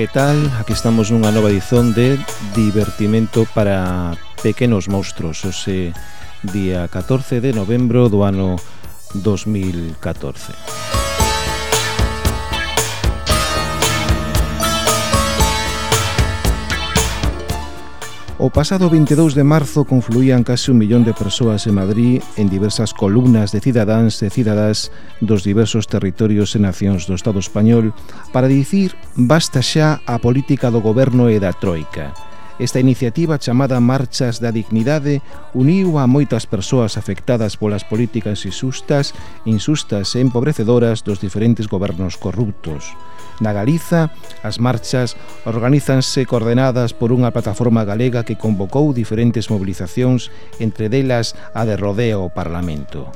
que tal? Aquí estamos nunha nova edición de Divertimento para Pequenos Monstros Ose día 14 de novembro do ano 2014 O pasado 22 de marzo confluían case un millón de persoas en Madrid en diversas columnas de cidadáns e cidadas dos diversos territorios e nacións do Estado español para dicir basta xa a política do goberno e da troika. Esta iniciativa chamada Marchas da Dignidade uniu a moitas persoas afectadas polas políticas insustas, insustas e empobrecedoras dos diferentes gobernos corruptos. Na Galiza, as marchas organízanse coordenadas por unha plataforma galega que convocou diferentes mobilizacións, entre delas a de rodeo ao Parlamento.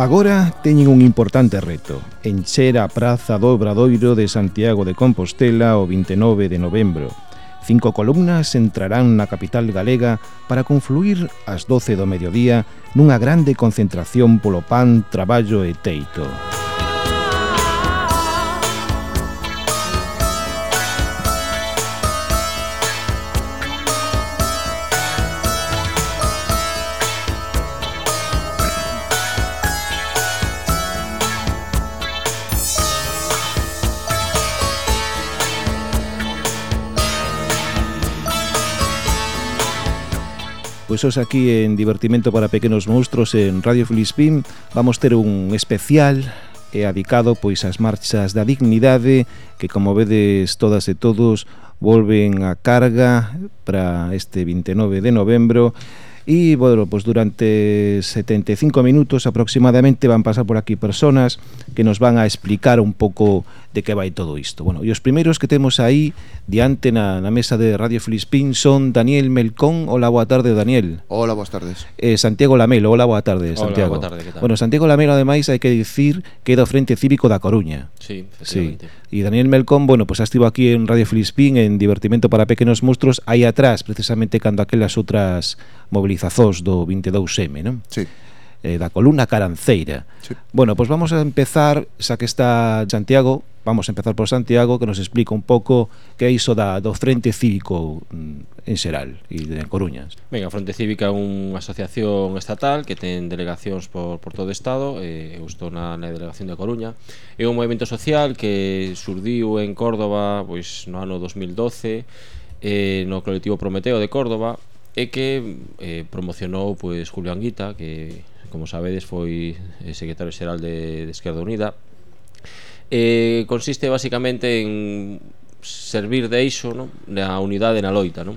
Agora teñen un importante reto, encher a praza do Obradoiro de Santiago de Compostela o 29 de novembro. Cinco columnas entrarán na capital galega para confluir ás 12 do mediodía nunha grande concentración polo pan, traballo e teito. Música Pois os aquí en Divertimento para Pequenos Monstros en Radio Filispín vamos ter un especial e adicado pois ás marchas da dignidade que como vedes todas e todos volven a carga para este 29 de novembro. E bueno, pois durante 75 minutos aproximadamente van pasar por aquí personas que nos van a explicar un pouco de que vai todo isto. Bueno, e os primeiros que temos aí diante na, na mesa de Radio Filispín son Daniel Melcón. Hola, boa tarde, Daniel. Hola, boas tardes. Eh, Santiago Lamelo. Hola, boa tarde, Santiago. Hola, boa tarde, que tal? Bueno, Santiago Lamelo, ademais, hai que dicir que é do Frente Cívico da Coruña. Sí, efectivamente. Sí. E Daniel Melcón, bueno, pues estivo aquí en Radio Filispín en Divertimento para Pequenos Monstruos aí atrás, precisamente cando aquelas outras movilizazóns do 22M, non? Sí eh, da columna Caranceira. Sí. Bueno, pues vamos a empezar, xa que está Santiago, vamos a empezar por Santiago, que nos explica un pouco que é iso da, do Frente Cívico mm, en Xeral e de Coruñas. Ben, a Fronte Cívica é unha asociación estatal que ten delegacións por, por todo o Estado, eh, eu estou na, na delegación de Coruña. É un movimento social que surdiu en Córdoba pois no ano 2012, eh, no colectivo Prometeo de Córdoba, e que eh, promocionou pois Julián Guita, que como sabedes, foi eh, secretario xeral de, de Esquerda Unida. Eh, consiste basicamente en servir de eixo, non? Na unidade na loita, non?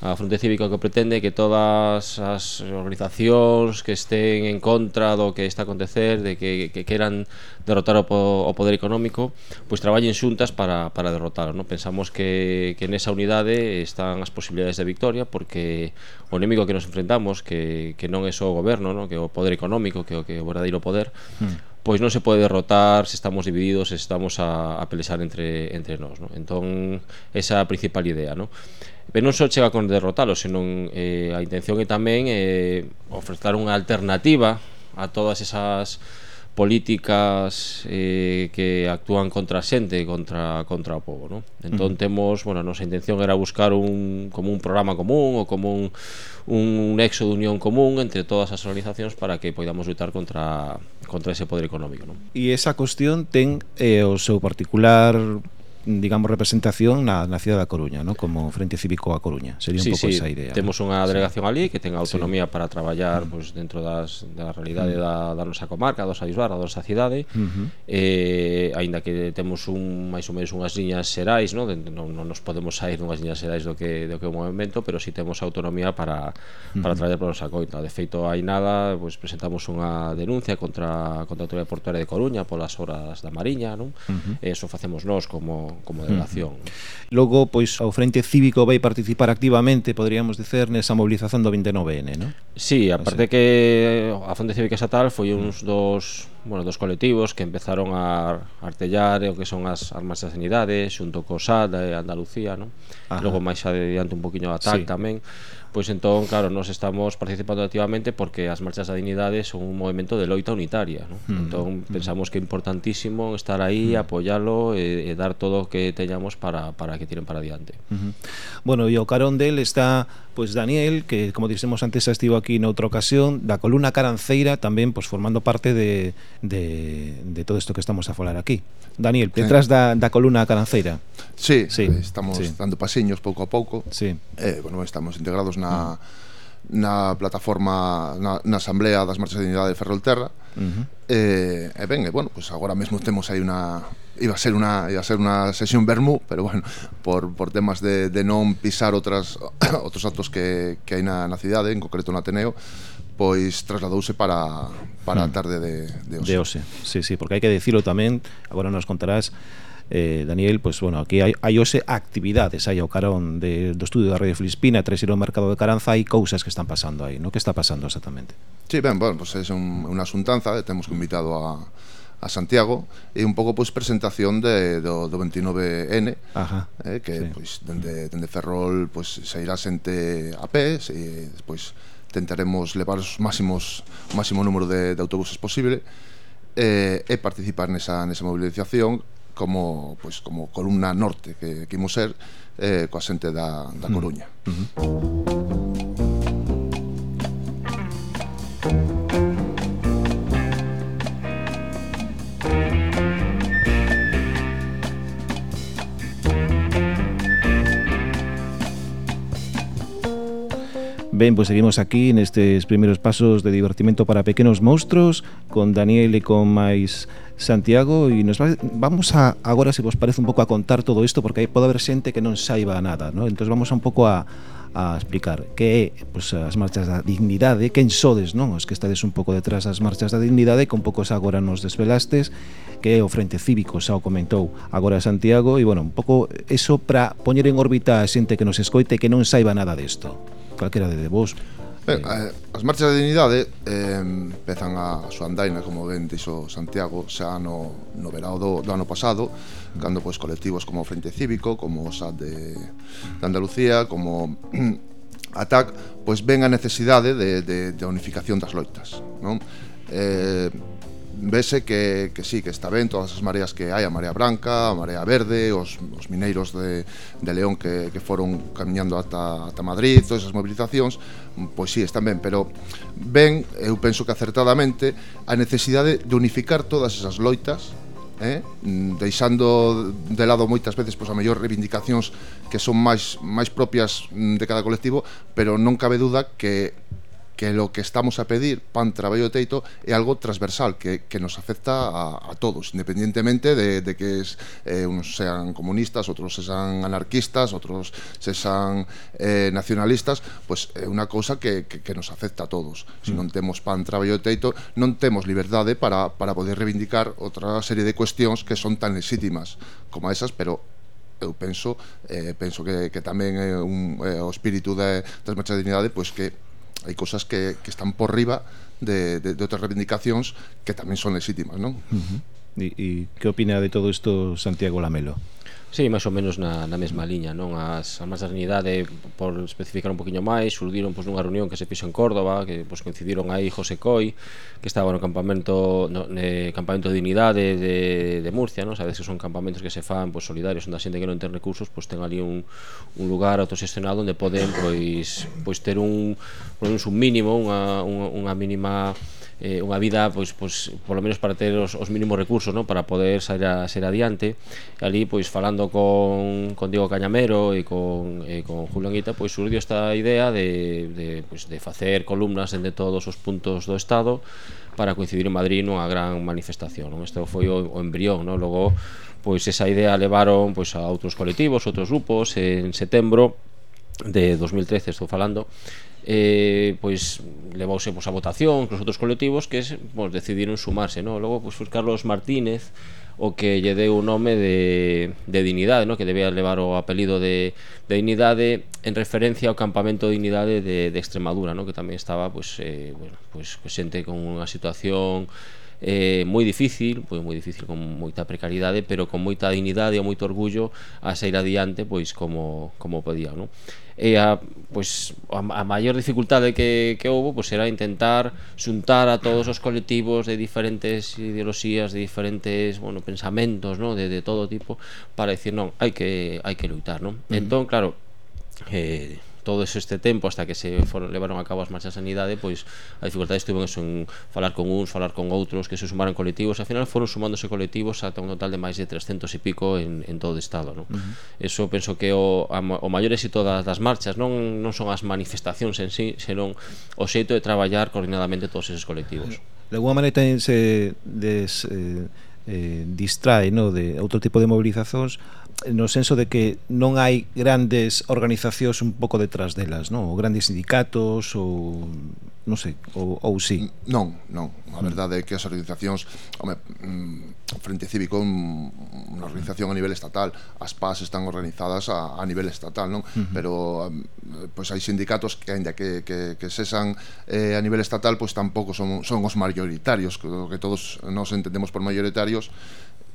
A Fronte Cívica que pretende que todas as organizacións que estén en contra do que está a acontecer, de que, que queran derrotar o, o poder económico, pois traballen xuntas para, para derrotar. ¿no? Pensamos que, que nesa unidade están as posibilidades de victoria, porque o enemigo que nos enfrentamos, que, que non é só o goberno, ¿no? que é o poder económico, que é o que é o verdadeiro poder, mm pois non se pode derrotar se estamos divididos, se estamos a, a pelexar entre, entre nós, No? Entón, esa é a principal idea, No? Pero non só chega con derrotalo, senón eh, a intención é tamén eh, ofrecer unha alternativa a todas esas políticas eh, que actúan contra a xente, contra contra o pobo, non? Entón temos, bueno, a nosa intención era buscar un como un programa común ou como un un nexo de unión común entre todas as organizacións para que poidamos lutar contra contra ese poder económico, non? E esa cuestión ten eh, o seu particular digamos, representación na, na cidade da Coruña, ¿no? como Frente Cívico a Coruña. Sería sí, un pouco sí. esa idea. Temos unha delegación sí. ali que ten autonomía sí. para traballar mm. pues, pois, dentro das, da realidade mm. da, da nosa comarca, da nosa isbarra, da nosa cidade, mm -hmm. eh, aínda que temos un máis ou menos unhas liñas xerais, ¿no? non, non nos podemos sair dunhas liñas xerais do que, do que o movimento, pero si sí temos autonomía para, para mm -hmm. traballar para a nosa coita. De feito, hai nada, pues, presentamos unha denuncia contra, contra a autoridade portuaria de Coruña polas horas da Mariña, non? Uh -huh. Eso facemos nós como como delegación. Mm. Logo, pois, ao Frente Cívico vai participar activamente, poderíamos dicer, nesa mobilización do 29N, non? Sí, aparte Así. que eh, a Frente Cívica Estatal foi uns mm. dos bueno, dos colectivos que empezaron a artellar eh, o que son as armas da sanidade xunto co SAD de eh, Andalucía, non? Logo máis adiante un poquinho a TAC sí. tamén pois entón, claro, nós estamos participando activamente porque as marchas da dignidade son un movimento de loita unitaria, ¿no? Mm. Entón, hmm. pensamos que é importantísimo estar aí, mm. apoialo e, e dar todo o que teñamos para, para que tiren para adiante. Mm -hmm. Bueno, e o carón del está pois Daniel, que como dixemos antes xa estivo aquí noutra ocasión, da columna Caranceira tamén pois formando parte de, de, de todo isto que estamos a falar aquí. Daniel, detrás sí. da, da columna Caranceira. Sí, sí, eh, estamos sí. dando pasiños pouco a pouco. Sí. Eh, bueno, estamos integrados na na plataforma na, na asamblea das marchas de unidade de Ferrolterra. Uh eh, -huh. E, e ben, e, bueno, pues agora mesmo temos aí unha iba a ser unha iba a ser unha sesión vermú, pero bueno, por, por temas de, de non pisar outras outros actos que, que hai na, na cidade, en concreto no Ateneo, pois trasladouse para, para a mm. tarde de, de Ose. De Ose, sí, sí, porque hai que dicilo tamén, agora nos contarás eh, Daniel, pois, pues, bueno, aquí hai, hai hoxe actividades hai ao carón de, do estudio da Radio Filispina tres ir ao mercado de Caranza, hai cousas que están pasando aí, no? Que está pasando exactamente? Sí, ben, bueno, pois pues é un, unha xuntanza, eh, temos convidado a a Santiago e un pouco pois presentación de, do, do 29N Ajá, eh, que sí. pois dende, dende Ferrol pois sairá xente a pé e despois tentaremos levar os máximos o máximo número de, de autobuses posible eh, e participar nesa, nesa mobilización como pois como columna norte que, que imos ser eh, coa xente da, da mm. Coruña. Uh -huh. Ben, pois pues seguimos aquí nestes primeiros pasos de divertimento para pequenos monstruos con Daniel e con máis Santiago e nos va, vamos a agora se vos parece un pouco a contar todo isto porque aí pode haber xente que non saiba nada, ¿no? Entonces vamos a un pouco a a explicar que é pois, pues, as marchas da dignidade, quen sodes, non? Os que estades un pouco detrás das marchas da dignidade, con poucos agora nos desvelastes, que é o Frente Cívico, xa o comentou agora Santiago, e, bueno, un pouco eso para poñer en órbita a xente que nos escoite que non saiba nada disto calquera de vos. Ben, eh, as marchas de dignidade eh, empezan a, a súa andaina, como ben dixo Santiago, xa no, no verao do, do ano pasado, cando pois, colectivos como Frente Cívico, como o SAT de, de Andalucía, como ATAC, pois ven a necesidade de, de, de unificación das loitas. Non? Eh, vese que, que sí, que está ben todas as mareas que hai, a marea branca, a marea verde, os, os mineiros de, de León que, que foron camiñando ata, ata Madrid, todas esas mobilizacións, pois sí, están ben, pero ben, eu penso que acertadamente, a necesidade de unificar todas esas loitas, eh? deixando de lado moitas veces pois a mellor reivindicacións que son máis máis propias mm, de cada colectivo, pero non cabe duda que que lo que estamos a pedir pan, traballo e teito é algo transversal que, que nos afecta a, a todos independientemente de, de que es, eh, uns sean comunistas, outros sean anarquistas, outros sean eh, nacionalistas, pois pues, eh, é unha cousa que, que, que nos afecta a todos. Se si non mm. temos pan, traballo e teito non temos liberdade para, para poder reivindicar outra serie de cuestións que son tan legítimas como esas, pero eu penso eh, penso que, que tamén é un, é, o espírito de, das marchas de dignidade pois que hai cousas que, que están por riba de, de, de outras reivindicacións que tamén son lexítimas, non? Uh -huh. E que opina de todo isto Santiago Lamelo? Sí, máis ou menos na, na mesma liña, non? As armas da sanidade, por especificar un poquinho máis, surdiron pois, nunha reunión que se fixo en Córdoba, que pois, coincidiron aí José Coi, que estaba no campamento no, ne, campamento de dignidade de, de Murcia, non? Sabes que son campamentos que se fan pois, solidarios, onde a xente que non ten recursos pois, ten ali un, un lugar autosestionado onde poden pois, pois ter un, pois, un mínimo, unha, unha, unha mínima eh, unha vida pois pois polo menos para ter os, os mínimos recursos, non, para poder sair a ser adiante. E ali pois falando con con Diego Cañamero e con eh, con Julio Anguita, pois surdiu esta idea de de pois de facer columnas de todos os puntos do estado para coincidir en Madrid nunha gran manifestación, non? Este foi o, o embrión, non? Logo pois esa idea levaron pois a outros colectivos, outros grupos en setembro de 2013 estou falando eh, pois levouse pois, a votación cos outros colectivos que pois, decidiron sumarse no? logo pois, foi Carlos Martínez o que lle deu o nome de, de Dignidade no? que debía levar o apelido de, de Dignidade en referencia ao campamento de Dignidade de, de Extremadura no? que tamén estaba pois, eh, bueno, pois, xente con unha situación eh, moi difícil, pois moi difícil con moita precariedade, pero con moita dignidade e moito orgullo a sair adiante pois como como podía, non? e a pois a, a maior dificultade que, que houve pois era intentar xuntar a todos os colectivos de diferentes ideoloxías, de diferentes, bueno, pensamentos, ¿no? de, de todo tipo para decir, non, hai que hai que luitar, non? Uh -huh. Entón, claro, eh todo este tempo hasta que se foron, levaron a cabo as marchas de sanidade, pois a dificultade estuvo en, eso, en falar con uns, falar con outros, que se sumaran colectivos, al final foron sumándose colectivos ata un total de máis de 300 e pico en, en todo o estado, non? Uh -huh. Eso penso que o, a, o maior éxito das, das marchas non, non son as manifestacións en sí, senón o xeito de traballar coordinadamente todos esos colectivos. Eh, de alguma maneira se des, eh, eh, distrae no, de outro tipo de movilizacións no senso de que non hai grandes organizacións un pouco detrás delas, non? Ou grandes sindicatos ou non sei, ou, ou sí. Non, non. A verdade é que as organizacións, home, mm, Frente Cívico mm, é unha organización a nivel estatal, as PAS están organizadas a, a nivel estatal, non? Uh -huh. Pero pois hai sindicatos que aínda que, que, que sesan eh, a nivel estatal, pois tampouco son, son os maioritarios, que todos nos entendemos por maioritarios,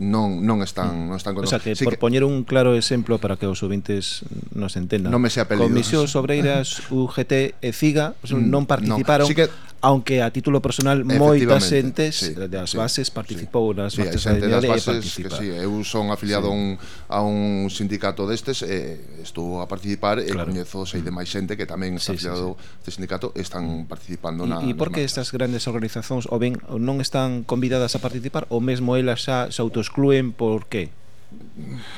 non non están non están con. O sea que sí por que... poñer un claro exemplo para que os ouvintes nos entendan. Non me sea apelido. Comisión Sobreiras, UGT e CIGA mm, non participaron. No. Sí que aunque a título personal moita xente sí, eh, das bases sí, participou sí. nas marchas sí, de das bases que sí, eu son afiliado sí. a, un, a un sindicato destes e estou a participar claro. e coñezo sei de máis xente que tamén está sí, afiliado sí, sí. este sindicato están mm. participando na E por que estas grandes organizacións ou ben non están convidadas a participar ou mesmo elas xa se autoexcluen por que?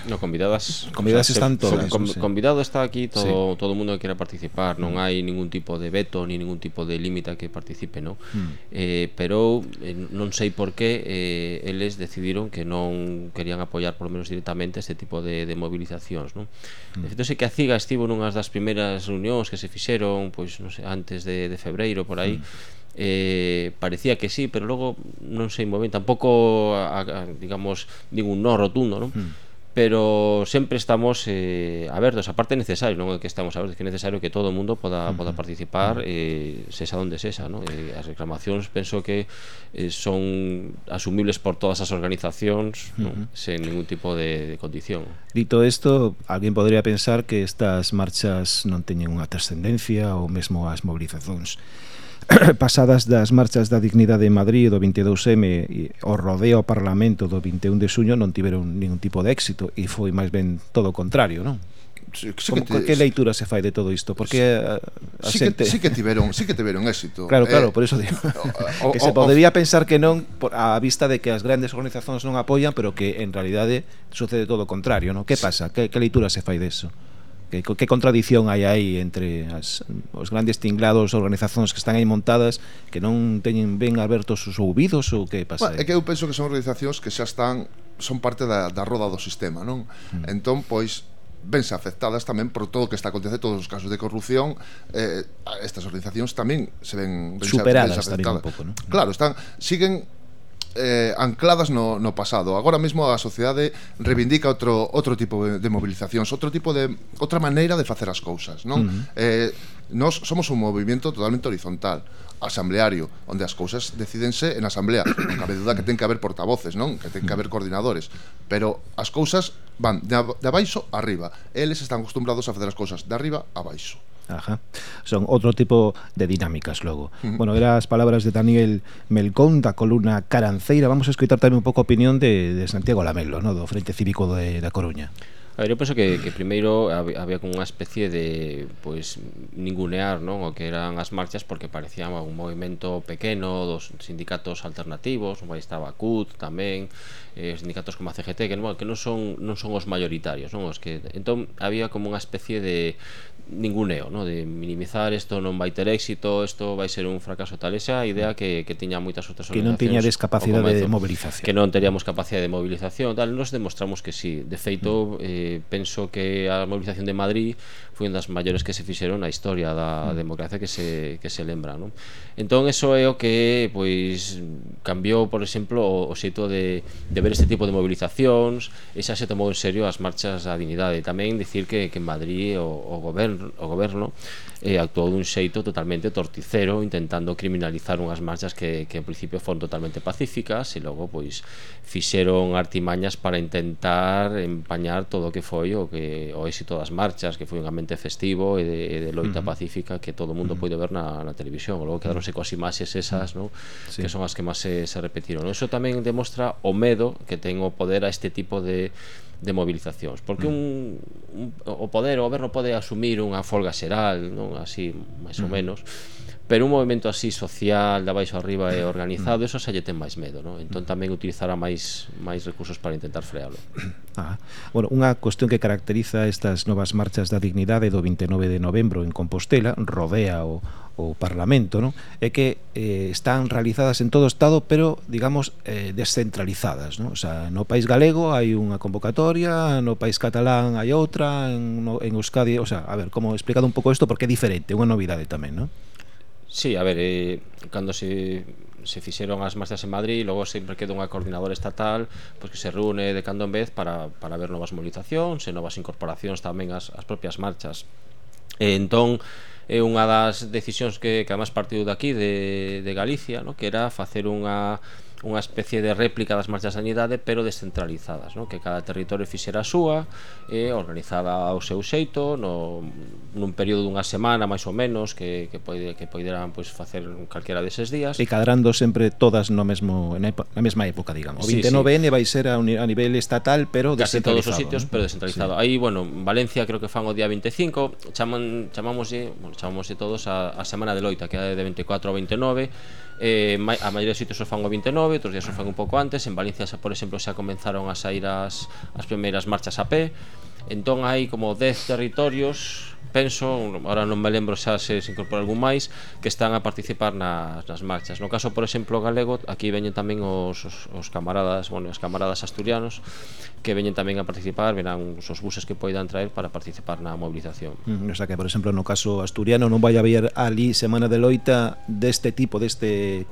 No, convidadas Convidadas o sea, están todas con, sí. Convidado está aquí todo, sí. todo o mundo que quera participar Non mm. hai ningún tipo de veto Ni ningún tipo de límite que participe non? Mm. Eh, Pero eh, non sei por que eh, Eles decidiron que non querían apoiar Por menos directamente este tipo de, de movilizacións non? Mm. De feito, sei que a CIGA estivo nunhas das primeiras reunións que se fixeron pois non sei, antes de, de febreiro por aí mm eh, parecía que sí, pero logo non sei moi ben, tampouco a, a, digamos, ningún no rotundo, non? Mm pero sempre estamos eh, abertos, aparte é necesario, non é que estamos abertos, que é necesario que todo o mundo poda, uh poda participar, eh, sexa onde sexa, non? Eh, as reclamacións penso que eh, son asumibles por todas as organizacións, non? Hmm. Sen ningún tipo de, de condición. Dito isto, alguén podría pensar que estas marchas non teñen unha trascendencia ou mesmo as mobilizacións. pasadas das marchas da dignidade en Madrid do 22M e o rodeo ao Parlamento do 21 de suño non tiveron ningún tipo de éxito e foi máis ben todo o contrario, non? Sí, sí Como, que, te... que leitura se fai de todo isto? Porque sí, a, a sí, xente... que, sí que tiveron, sí que tiveron éxito. Claro, claro, eh, por eso digo. O, o, que se podería pensar que non por, a vista de que as grandes organizacións non apoian, pero que en realidade sucede todo o contrario, non? Que pasa? Que, que leitura se fai deso? Que, que contradición hai aí entre as, os grandes tinglados organizacións que están aí montadas que non teñen ben abertos os ouvidos ou que pasa? Bueno, é que eu penso que son organizacións que xa están son parte da, da roda do sistema, non? Mm. Entón, pois, vense afectadas tamén por todo o que está acontecendo todos os casos de corrupción eh, estas organizacións tamén se ven superadas tamén un pouco, non? Claro, están siguen eh, ancladas no, no pasado. Agora mesmo a sociedade reivindica outro outro tipo de movilizacións, outro tipo de outra maneira de facer as cousas, non? Uh -huh. Eh, nós somos un movimento totalmente horizontal asambleario, onde as cousas decídense en asamblea. Non cabe duda que ten que haber portavoces, non? Que ten que haber coordinadores, pero as cousas van de abaixo a arriba. Eles están acostumbrados a facer as cousas de arriba a baixo. Ajá. Son outro tipo de dinámicas logo. Uh -huh. Bueno, eran as palabras de Daniel Melcón da columna Caranceira. Vamos a escoitar tamén un pouco a opinión de, de Santiago Lamelo, no? do Frente Cívico de, da Coruña. A ver, eu penso que, que primeiro había como unha especie de pois ningunear non o que eran as marchas porque parecía un movimento pequeno dos sindicatos alternativos, onde estaba CUT tamén, eh, sindicatos como a CGT que non, que non son non son os maioritarios, non os que entón había como unha especie de, ninguneo, no? de minimizar isto non vai ter éxito, isto vai ser un fracaso tal esa idea que, que tiña moitas outras que non tiñades capacidade de mobilización que non teríamos capacidade de mobilización tal, nos demostramos que sí, de feito mm. eh, penso que a mobilización de Madrid foi unha das maiores que se fixeron na historia da mm. democracia que se, que se lembra non? entón eso é o que pois cambiou por exemplo o, o xeito de, de ver este tipo de mobilizacións e xa se tomou en serio as marchas da dignidade tamén dicir que, que en Madrid o, o goberno o goberno eh, actuou dun xeito totalmente torticero intentando criminalizar unhas marchas que, que en principio foron totalmente pacíficas e logo pois fixeron artimañas para intentar empañar todo o que foi o que o éxito das marchas que foi un ambiente festivo e de, e de loita uh -huh. pacífica que todo o mundo uh -huh. pode ver na, na televisión logo quedaronse coas imaxes esas no? sí. que son as que máis se, se repetiron eso tamén demostra o medo que ten o poder a este tipo de de movilizacións porque un, un o poder o goberno pode asumir unha folga xeral non? Así máis ou menos pero un movimento así social de abaixo arriba e organizado eso xa lle ten máis medo non? entón tamén utilizará máis máis recursos para intentar frealo. Ah, bueno, unha cuestión que caracteriza estas novas marchas da dignidade do 29 de novembro en Compostela rodea o, o Parlamento, non? é que eh, están realizadas en todo o Estado, pero, digamos, eh, descentralizadas. Non? O sea, no país galego hai unha convocatoria, no país catalán hai outra, en, no, en Euskadi... O sea, a ver, como explicado un pouco isto, porque é diferente, unha novidade tamén, non? Sí, a ver, eh, cando se se fixeron as marchas en Madrid e logo sempre queda unha coordinadora estatal pois que se reúne de cando en vez para, para ver novas mobilizacións e novas incorporacións tamén ás, ás propias marchas. E entón, é unha das decisións que, que además partiu daqui de, de Galicia, no? que era facer unha unha especie de réplica das marchas da sanidade pero descentralizadas no? que cada territorio fixera a súa e organizada ao seu xeito no, nun período dunha semana máis ou menos que, que, poide, que poideran pois, facer calquera deses días e cadrando sempre todas no mesmo na, na mesma época digamos o 29N sí, sí. vai ser a, un, a nivel estatal pero Casi todos os sitios ¿no? pero descentralizado sí. aí bueno Valencia creo que fan o día 25 chaman chamamos bueno, chamamos todos a, a semana de loita que é de 24 a 29 Eh, a maioría dos sitios o fan o 29, outros días o fan un pouco antes. En Valencia, por exemplo, xa comenzaron a sair as, as primeiras marchas a pé. Entón hai como 10 territorios penso, ahora non me lembro xa se se incorpora algún máis, que están a participar nas, nas marchas. No caso, por exemplo, galego, aquí veñen tamén os, os, os camaradas, bueno, os camaradas asturianos, que veñen tamén a participar, verán os, os buses que poidan traer para participar na movilización. Mm, o sea que, por exemplo, no caso asturiano non vai haber ali semana de loita deste tipo, deste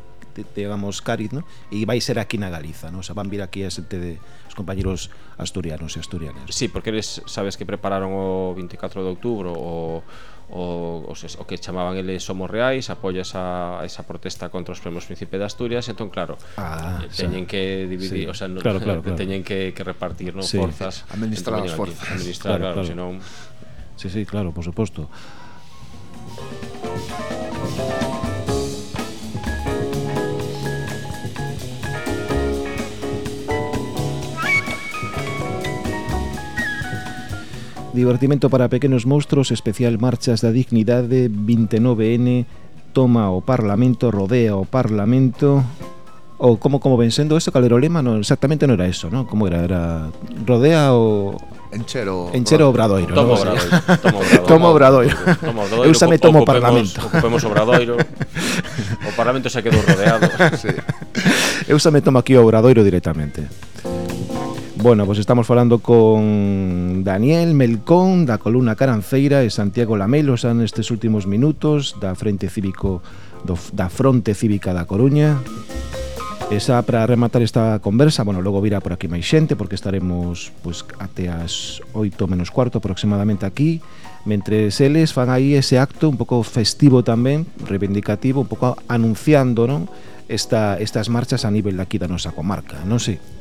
digamos, Cariz, ¿no? e vai ser aquí na Galiza, ¿no? o sea, van vir aquí a xente de os compañeros asturianos e asturianas. Sí, porque eles sabes que prepararon o 24 de outubro o o, o, o que chamaban eles Somos Reais, apoia esa, esa protesta contra os premios Príncipe de Asturias, entón claro, ah, eh, teñen xa. que dividir, sí. o sea, no, claro, claro, claro. teñen que, que repartir no, sí. forzas, administrar as forzas, aquí, administrar, claro, claro, claro. senón Sí, sí, claro, por suposto. Divertimento para pequenos monstruos especial Marchas da Dignidade 29N Toma o Parlamento, rodea o Parlamento ou como como ven sendo eso, calero lema, non, exactamente non era eso, non? Como era? Era rodea o Enchero Enchero Obradoiro, Tomo. Obradoiro. Tomo Obradoiro. Tomo Obradoiro. Tomo Obradoiro. Eu same tomo Parlamento. Ocupemos Obradoiro. O Parlamento se quedou rodeado. Sí. Eu same tomo aquí o Obradoiro directamente. Bueno, pois pues estamos falando con Daniel Melcón da columna Caranceira e Santiago Lamelo xa nestes últimos minutos da Frente Cívico do, da Fronte Cívica da Coruña. Esa para rematar esta conversa, bueno, logo virá por aquí máis xente porque estaremos pois pues, até as 8 menos cuarto aproximadamente aquí, mentre eles fan aí ese acto un pouco festivo tamén, reivindicativo, un pouco anunciando, non? Esta, estas marchas a nivel de aquí da nosa comarca, non sei. Sí?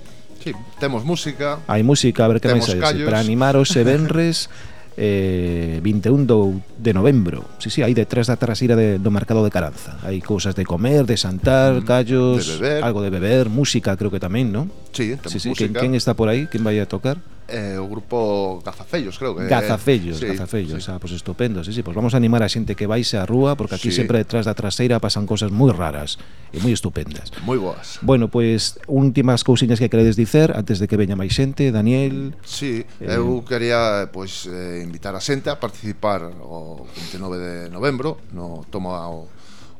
Sí, temos música. Hai música, a ver que máis hai. Para animaros eh, e venres eh, 21 do, de novembro. Sí, sí, aí detrás da trasira de, do mercado de Caranza. Hai cousas de comer, de santar, mm, callos, de beber. algo de beber, música creo que tamén, non? Sí, sí, sí. Música. Quen, quen está por aí? Quen vai a tocar? eh, o grupo Gazafellos, creo que Gazafellos, eh, sí, Gazafellos, sí. ah, pues estupendo, sí, sí, pues vamos a animar a xente que vaise á rúa porque aquí sí. sempre detrás da traseira pasan cosas moi raras e moi estupendas. Moi boas. Bueno, pois pues, últimas cousiñas que queredes dicer antes de que veña máis xente, Daniel. Sí, eh, eu quería pois pues, eh, invitar a xente a participar o 29 de novembro no toma o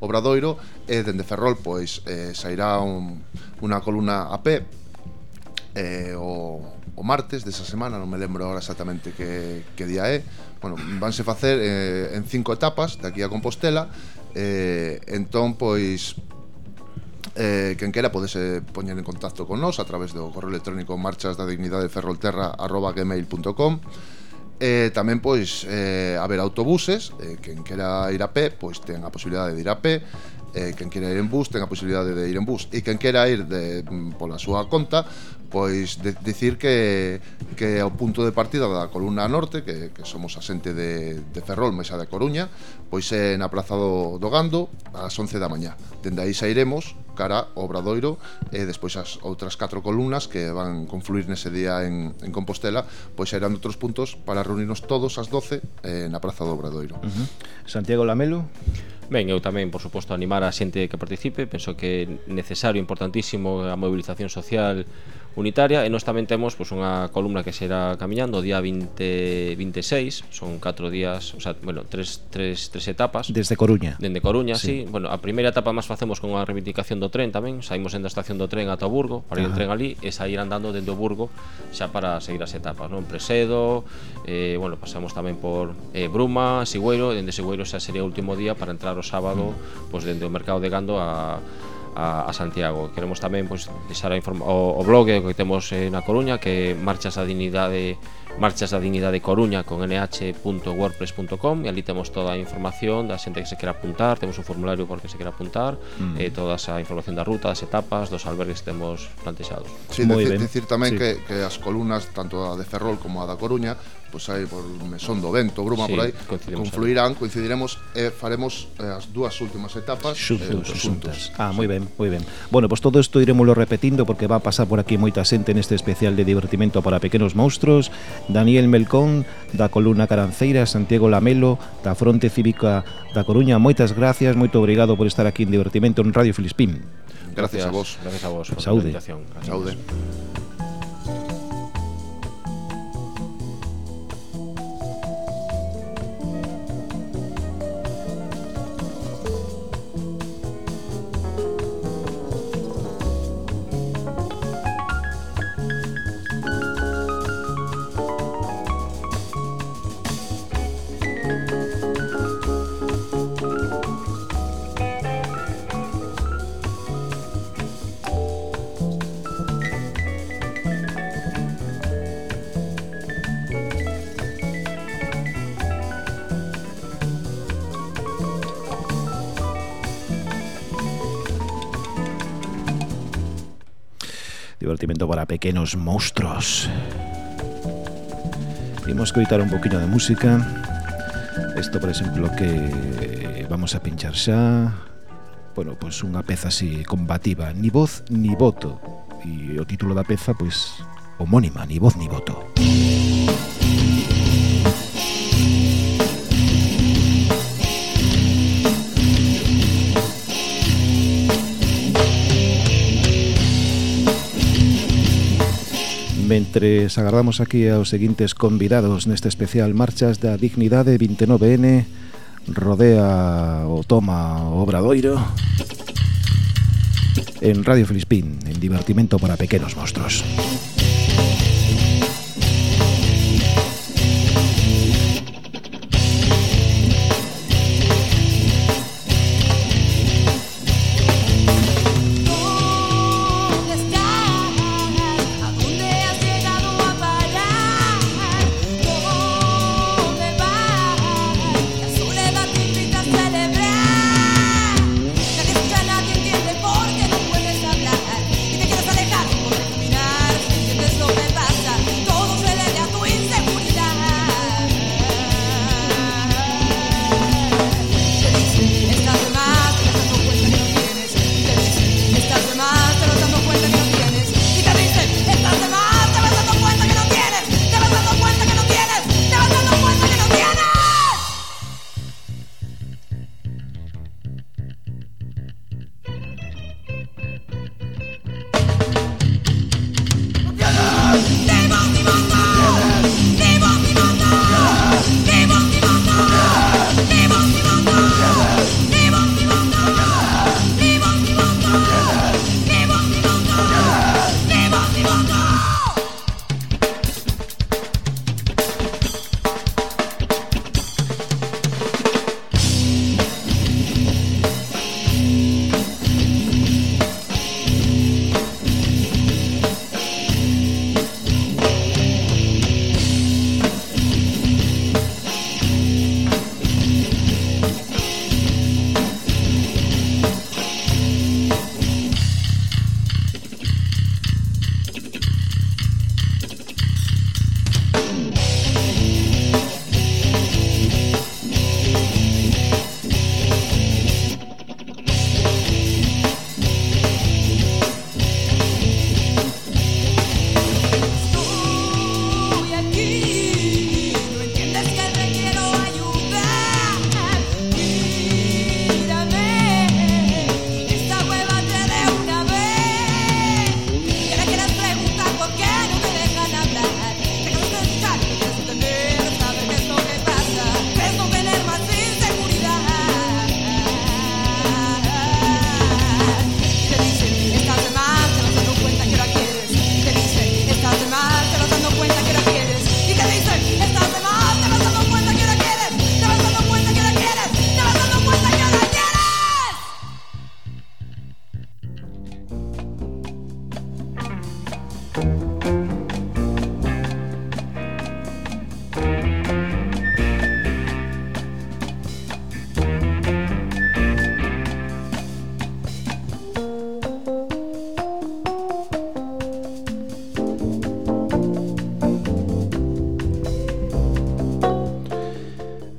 Obradoiro e dende Ferrol pois eh, sairá un, unha columna a pé eh, o o martes desa semana, non me lembro agora exactamente que, que día é. Bueno, vanse facer eh, en cinco etapas de aquí a Compostela. Eh, entón, pois, eh, quen quera podese poñer en contacto con nós a través do correo electrónico marchas da dignidade ferrolterra arroba gmail.com Eh, tamén pois eh, haber autobuses eh, quen quera ir a pé pois ten a posibilidade de ir a pé eh, quen quera ir en bus ten a posibilidade de ir en bus e quen quera ir de, mm, pola súa conta pois de, dicir que que é o punto de partida da columna norte, que, que somos a xente de, de Ferrol, mais a de Coruña, pois é na Praza do, do Gando ás 11 da mañá. Dende aí sairemos cara Obradoiro e despois as outras catro columnas que van confluir nese día en, en Compostela pois serán outros puntos para reunirnos todos ás 12 eh, na Praza do Obradoiro. Uh -huh. Santiago Lamelo. Ben, eu tamén, por suposto, animar a xente que participe. Penso que é necesario, importantísimo a mobilización social unitaria. E nós tamén temos pois, unha columna que será camiñando o día 20, 26 Son 4 días, o sea, bueno, 3, 3, 3 etapas. Desde Coruña. Desde Coruña, sí. sí. Bueno, a primeira etapa máis facemos con a reivindicación do tren tamén, saímos da estación do tren ata o Burgo, para ir en tren ali e sair andando dende o Burgo xa para seguir as etapas, non? Presedo, eh, bueno, pasamos tamén por eh, Bruma, Sigüeiro, dende Sigüeiro xa sería o último día para entrar o sábado, mm. pois dende o mercado de Gando a a, a Santiago. Queremos tamén pois deixar a informa o, o blog que temos eh, na Coruña que marchas a dignidade Marchas da Dignidade Coruña con nh.wordpress.com e ali temos toda a información da xente que se quera apuntar, temos un formulario por que se quera apuntar, mm. eh, toda esa información da ruta, das etapas, dos albergues que temos plantexados. Sí, Muy decir, decir tamén sí. que, que as columnas, tanto a de Ferrol como a da Coruña, pois pues hai por Mesón do Vento, Bruma sí, por aí, confluirán, coincidiremos e eh, faremos eh, as dúas últimas etapas xuntos, eh, xuntos. Ah, moi ben, moi ben. Bueno, pois pues todo isto iremoslo repetindo porque va a pasar por aquí moita xente neste especial de divertimento para pequenos monstruos Daniel Melcón da columna Caranceira, Santiago Lamelo da Fronte Cívica da Coruña. Moitas gracias, moito obrigado por estar aquí en Divertimento en Radio Filispín. Gracias, gracias a vos. Gracias a vos. Por Saúde. A Saúde. para pequenos monstruos. Imos coitar un poquinho de música. Isto, por exemplo, que vamos a pinchar xa. Bueno, pois pues unha peza así combativa, ni voz ni voto. E o título da peza, pois, homónima, ni voz ni voto. Música Mentres agardamos aquí aos seguintes convidados neste especial Marchas da Dignidade 29N rodea o toma o Obradoiro en Radio Felispín, en divertimento para pequenos monstruos.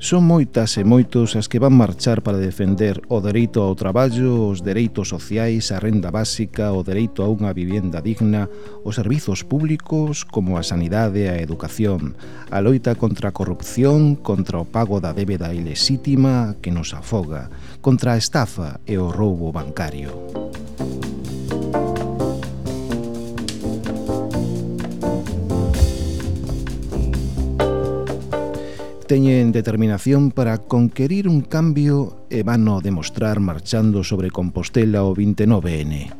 Son moitas e moitos as que van marchar para defender o dereito ao traballo, os dereitos sociais, a renda básica, o dereito a unha vivienda digna, os servizos públicos como a sanidade e a educación, a loita contra a corrupción, contra o pago da débeda ilesítima que nos afoga, contra a estafa e o roubo bancario. teñen determinación para conquerir un cambio e vano demostrar marchando sobre Compostela o 29N.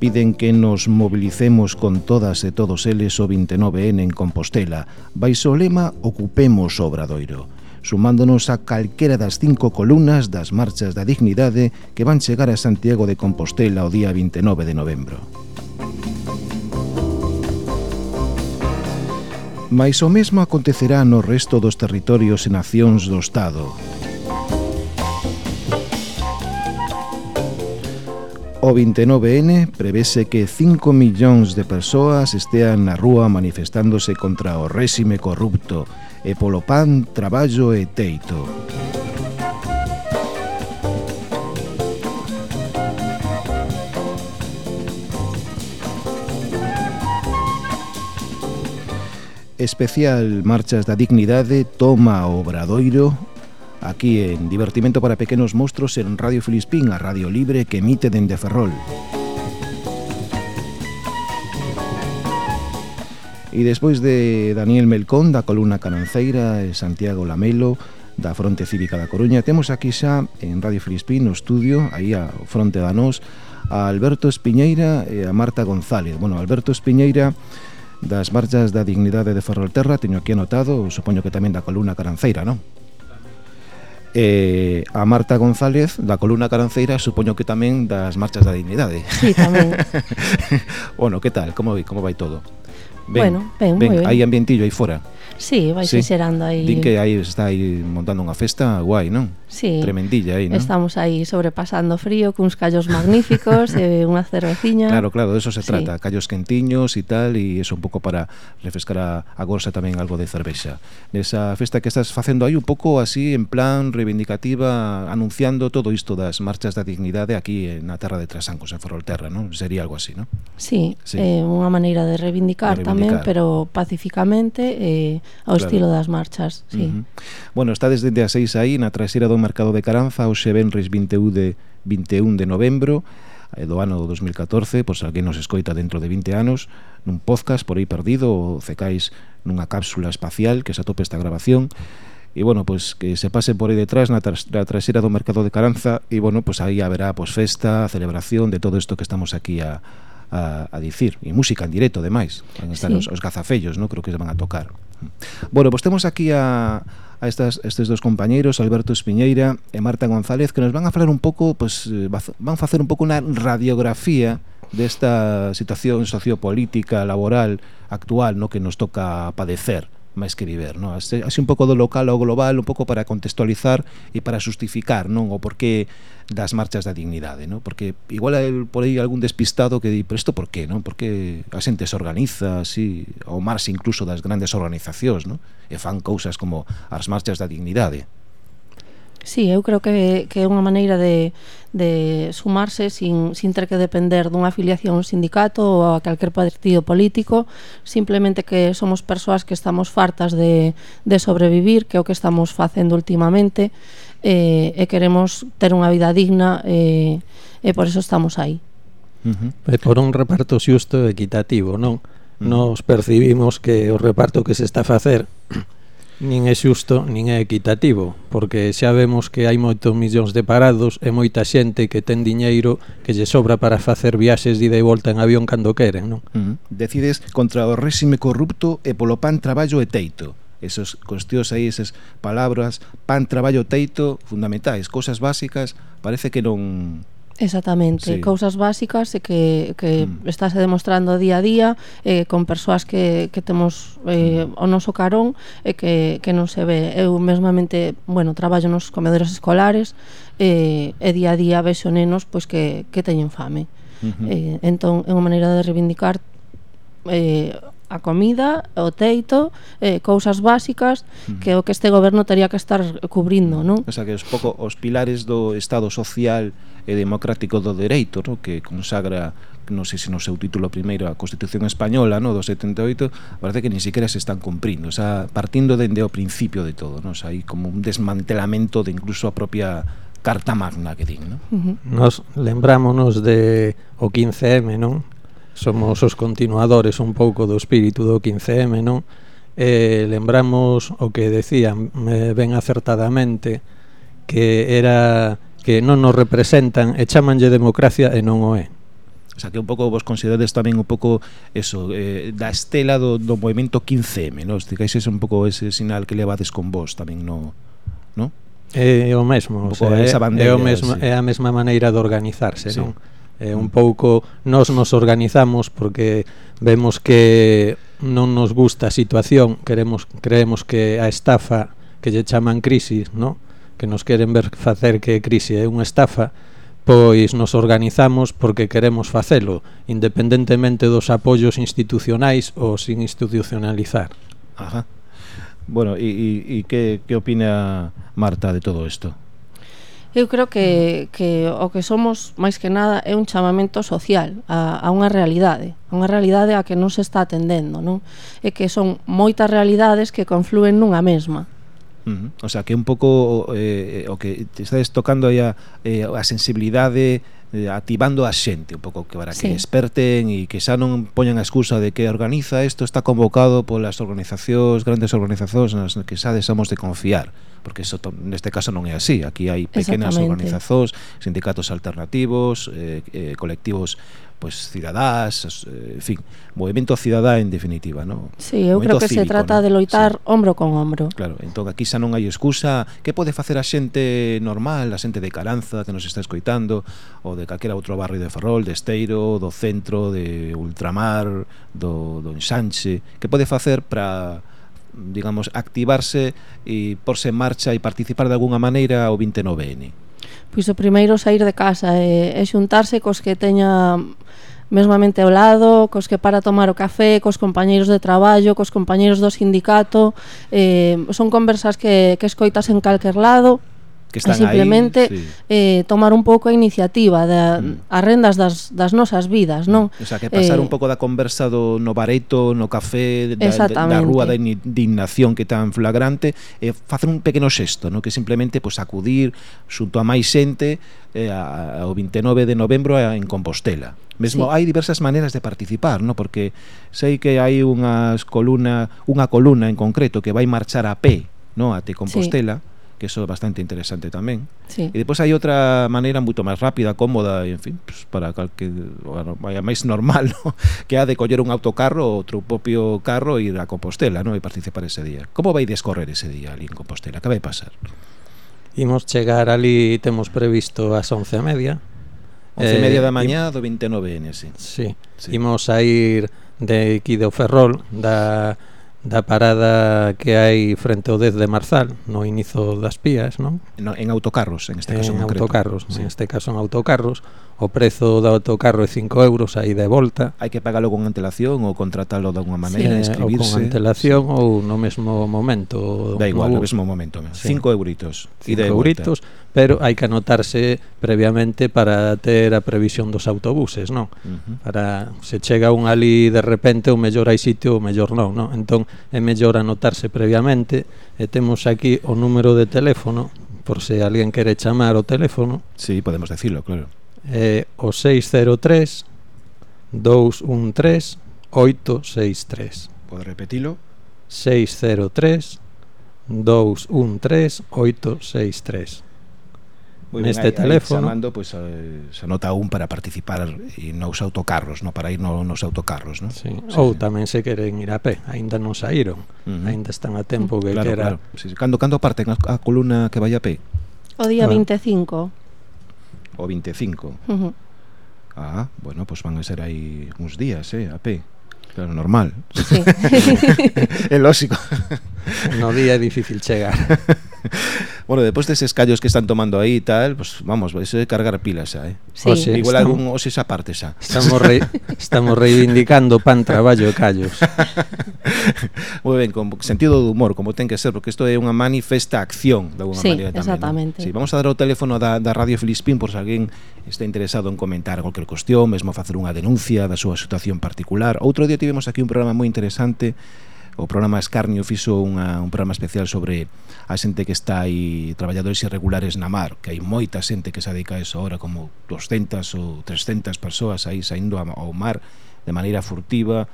Piden que nos movilicemos con todas e todos eles o 29N en Compostela. Baixo o lema Ocupemos Obradoiro sumándonos a calquera das cinco columnas das marchas da dignidade que van chegar a Santiago de Compostela o día 29 de novembro. mais o mesmo acontecerá no resto dos territorios e nacións do Estado. O 29N prevese que 5 millóns de persoas estean na rúa manifestándose contra o réxime corrupto e polo pan, traballo e teito. especial Marchas da Dignidade toma o Obradoiro aquí en Divertimento para Pequenos Monstros en Radio Filispín, a Radio Libre que emite dende Ferrol. E despois de Daniel Melcón, da columna Cananceira, e Santiago Lamelo, da Fronte Cívica da Coruña, temos aquí xa en Radio Filispín no estudio, aí a fronte da nos, a Alberto Espiñeira e a Marta González. Bueno, Alberto Espiñeira das marchas da dignidade de Ferrolterra, teño aquí anotado, supoño que tamén da columna Caranceira, non? E a Marta González da columna Caranceira supoño que tamén das marchas da dignidade. Sí, tamén. bueno, que tal? Como, como vai todo? Ben, bueno, ben, ben, ben. hai ambientillo aí fora. Sí, vai sí. xerando aí. Din que aí está aí montando unha festa guai, non? Sí. Tremendilla aí, non? Estamos aí sobrepasando frío cuns callos magníficos e unha cerveciña. Claro, claro, de eso se trata, sí. callos quentiños e tal e eso un pouco para refrescar a, a gorsa tamén algo de cervexa. Nesa festa que estás facendo aí un pouco así en plan reivindicativa anunciando todo isto das marchas da dignidade aquí na terra de Trasancos, en Ferrolterra, non? Sería algo así, non? Sí, sí. Eh, unha maneira de reivindicar, de reivindicar tamén, pero pacificamente eh, ao claro. estilo das marchas, sí. Uh -huh. Bueno, está desde a 6 aí na traseira do Mercado de Caranza, hoxe venres 21 de, 21 de novembro, eh, do ano 2014, pois alguén nos escoita dentro de 20 anos, nun podcast por aí perdido, ou cecais nunha cápsula espacial que se atope esta grabación, e bueno, pois que se pase por aí detrás na, tras, na traseira do Mercado de Caranza e bueno, pois aí haberá pois festa, celebración de todo isto que estamos aquí a a, a dicir, e música en directo, demais, van estar sí. os, os gazafellos, no? creo que van a tocar. Bueno, pois pues temos aquí a, a estas, estes dos compañeiros, Alberto Espiñeira e Marta González, que nos van a falar un pouco, pois, eh, pues, van a facer un pouco unha radiografía desta situación sociopolítica, laboral, actual, no que nos toca padecer máis que viver, non? Así, así un pouco do local ao global, un pouco para contextualizar e para justificar, non, o porqué das marchas da dignidade, non? Porque igual hai por aí algún despistado que di, pero isto por qué, non? Porque a xente se organiza así, ao marxe incluso das grandes organizacións, non? E fan cousas como as marchas da dignidade. Sí, eu creo que, que é unha maneira de, de sumarse sin, sin ter que depender dunha afiliación a un sindicato ou a calquer partido político, simplemente que somos persoas que estamos fartas de, de sobrevivir, que é o que estamos facendo últimamente, eh, e queremos ter unha vida digna eh, e por eso estamos aí. Uh -huh. E por un reparto xusto e equitativo, non? Nos percibimos que o reparto que se está a facer nin é xusto, nin é equitativo, porque xa vemos que hai moitos millóns de parados e moita xente que ten diñeiro que lle sobra para facer viaxes de ida e volta en avión cando queren, non? Uh -huh. Decides contra o réxime corrupto e polo pan traballo e teito. Esos cuestións aí, esas palabras, pan, traballo, teito, fundamentais, cousas básicas, parece que non Exactamente, sí. cousas básicas e que, que mm. estáse demostrando día a día eh, con persoas que, que temos eh, mm. o noso carón e eh, que, que non se ve. Eu mesmamente, bueno, traballo nos comedores escolares eh, e día a día vexo nenos pois que, que teñen fame. Uh -huh. eh, entón, é unha maneira de reivindicar eh, a comida, o teito, eh, cousas básicas mm. que o que este goberno teria que estar cubrindo, non? O sea, que os pouco os pilares do estado social e democrático do dereito, no? que consagra non sei se no seu título primeiro a Constitución Española no do 78, parece que ni siquiera se están cumprindo, o sea, partindo dende o principio de todo, no? o sea, hai como un desmantelamento de incluso a propia Carta Magna que din, non? Uh -huh. Nos lembrámonos de o 15M, non? Somos os continuadores un pouco do espírito do 15M, non? Eh, lembramos o que decían eh, ben acertadamente que era que non nos representan e chamanlle democracia e non o é. O sea, que un pouco vos considerades tamén un pouco eso, eh, da estela do, do movimento 15M, non? Esticais ese un pouco ese sinal que levades con vos tamén no, ¿no? É o mesmo, o sea, é, é, o mesmo sí. é a mesma maneira de organizarse, sí. non? É un pouco nós nos organizamos porque vemos que non nos gusta a situación, queremos creemos que a estafa que lle chaman crisis, non? que nos queren ver facer que crise é unha estafa, pois nos organizamos porque queremos facelo, independentemente dos apoios institucionais ou sin institucionalizar. Ajá. Bueno, e, e, e que, que opina Marta de todo isto? Eu creo que, que o que somos, máis que nada, é un chamamento social a, a unha realidade, a unha realidade a que non se está atendendo, non? E que son moitas realidades que confluen nunha mesma Uh -huh. O sea, que un pouco eh, o que te estás tocando aí a, eh, a sensibilidade eh, activando a xente un pouco que para sí. que desperten e que xa non poñan a excusa de que organiza isto está convocado polas organizacións, grandes organizacións nas que xa desamos de confiar porque eso neste caso non é así, aquí hai pequenas organizacións, sindicatos alternativos, eh, eh, colectivos pues cidadás, eh, en fin, movimento cidadá en definitiva, ¿no? Sí, eu creo que cívico, se trata ¿no? de loitar sí. ombro con ombro. Claro, entón aquí xa non hai excusa, que pode facer a xente normal, a xente de Caranza que nos está escoitando ou de calquera outro barrio de Ferrol, de Esteiro, do centro de Ultramar, do do Enxanche? que pode facer para digamos, activarse e porse en marcha e participar de alguna maneira o 29N? Pois o primeiro sair de casa e, e xuntarse cos que teña mesmamente ao lado, cos que para tomar o café, cos compañeiros de traballo, cos compañeiros do sindicato, eh, son conversas que, que escoitas en calquer lado, que están simplemente aí, sí. eh, tomar un pouco a iniciativa de mm. as rendas das, das nosas vidas non o sea, que pasar eh, un pouco da conversa do no bareto, no café da, da rúa da indignación que tan flagrante e eh, facer un pequeno xesto no? que simplemente pues, acudir xunto a máis xente eh, ao 29 de novembro en Compostela Mesmo sí. hai diversas maneiras de participar, no? porque sei que hai unhas coluna, unha coluna en concreto que vai marchar a pé, no, até Compostela. Sí que eso é bastante interesante tamén. Sí. E depois hai outra maneira moito máis rápida, cómoda, en fin, pues, para calque, bueno, a máis normal, ¿no? que ha de coller un autocarro ou outro propio carro e ir a Compostela, ¿no? e participar ese día. Como vai descorrer ese día ali en Compostela? Que vai pasar? Imos chegar ali, temos previsto as once e media. 11 e media eh, da mañá do 29N, sí. Sí. sí. Imos a ir de aquí do Ferrol, da da parada que hai frente ao 10 de Marzal, no inicio das Pías, non? No, en autocarros, en este caso en, en autocarros, sí. este caso en autocarros o prezo do autocarro é 5 euros aí de volta hai que pagalo con antelación ou contratalo de unha maneira sí, inscribirse ou con antelación sí. ou no mesmo momento da igual, no, no mesmo momento 5 sí. euritos 5 euritos, pero hai que anotarse previamente para ter a previsión dos autobuses non? Uh -huh. para se chega un ali de repente o mellor hai sitio ou mellor non, non? entón é mellor anotarse previamente e temos aquí o número de teléfono por se alguén quere chamar o teléfono. Sí, podemos decirlo, claro eh, o 603 213 863. Pode repetilo? 603 213 863. Muy neste ben, teléfono chamando, pois, eh, se anota un para participar nos autocarros, no para ir no, nos autocarros, no? Sí. sí. Ou tamén se queren ir a pé, aínda non saíron, uh -huh. aínda están a tempo que claro, quera. Claro. Sí, cando cando parten a, a columna que vai a pé? O día ah. 25 o 25. Uh -huh. Ah, bueno, pois pues van a ser aí uns días, eh, a pé. Claro, normal. Sí. é lógico. No día é difícil chegar. bueno, despois deses callos que están tomando aí e tal, pues, vamos, vais a cargar pilas xa, eh? Sí. Oxe, Igual estamos, algún oxe esa parte xa. Estamos, re, estamos reivindicando pan, traballo e callos. Moi ben, con sentido do humor, como ten que ser, porque isto é unha manifesta acción, de alguna sí, maneira tamén. Exactamente. ¿no? Sí, vamos a dar o teléfono da, da Radio Filispín por se alguén está interesado en comentar cualquier cuestión, mesmo facer unha denuncia da súa situación particular. Outro día tivemos aquí un programa moi interesante o programa Escarnio fixo unha, un programa especial sobre a xente que está aí traballadores irregulares na mar, que hai moita xente que se dedica a eso ahora, como 200 ou 300 persoas aí saindo ao mar de maneira furtiva,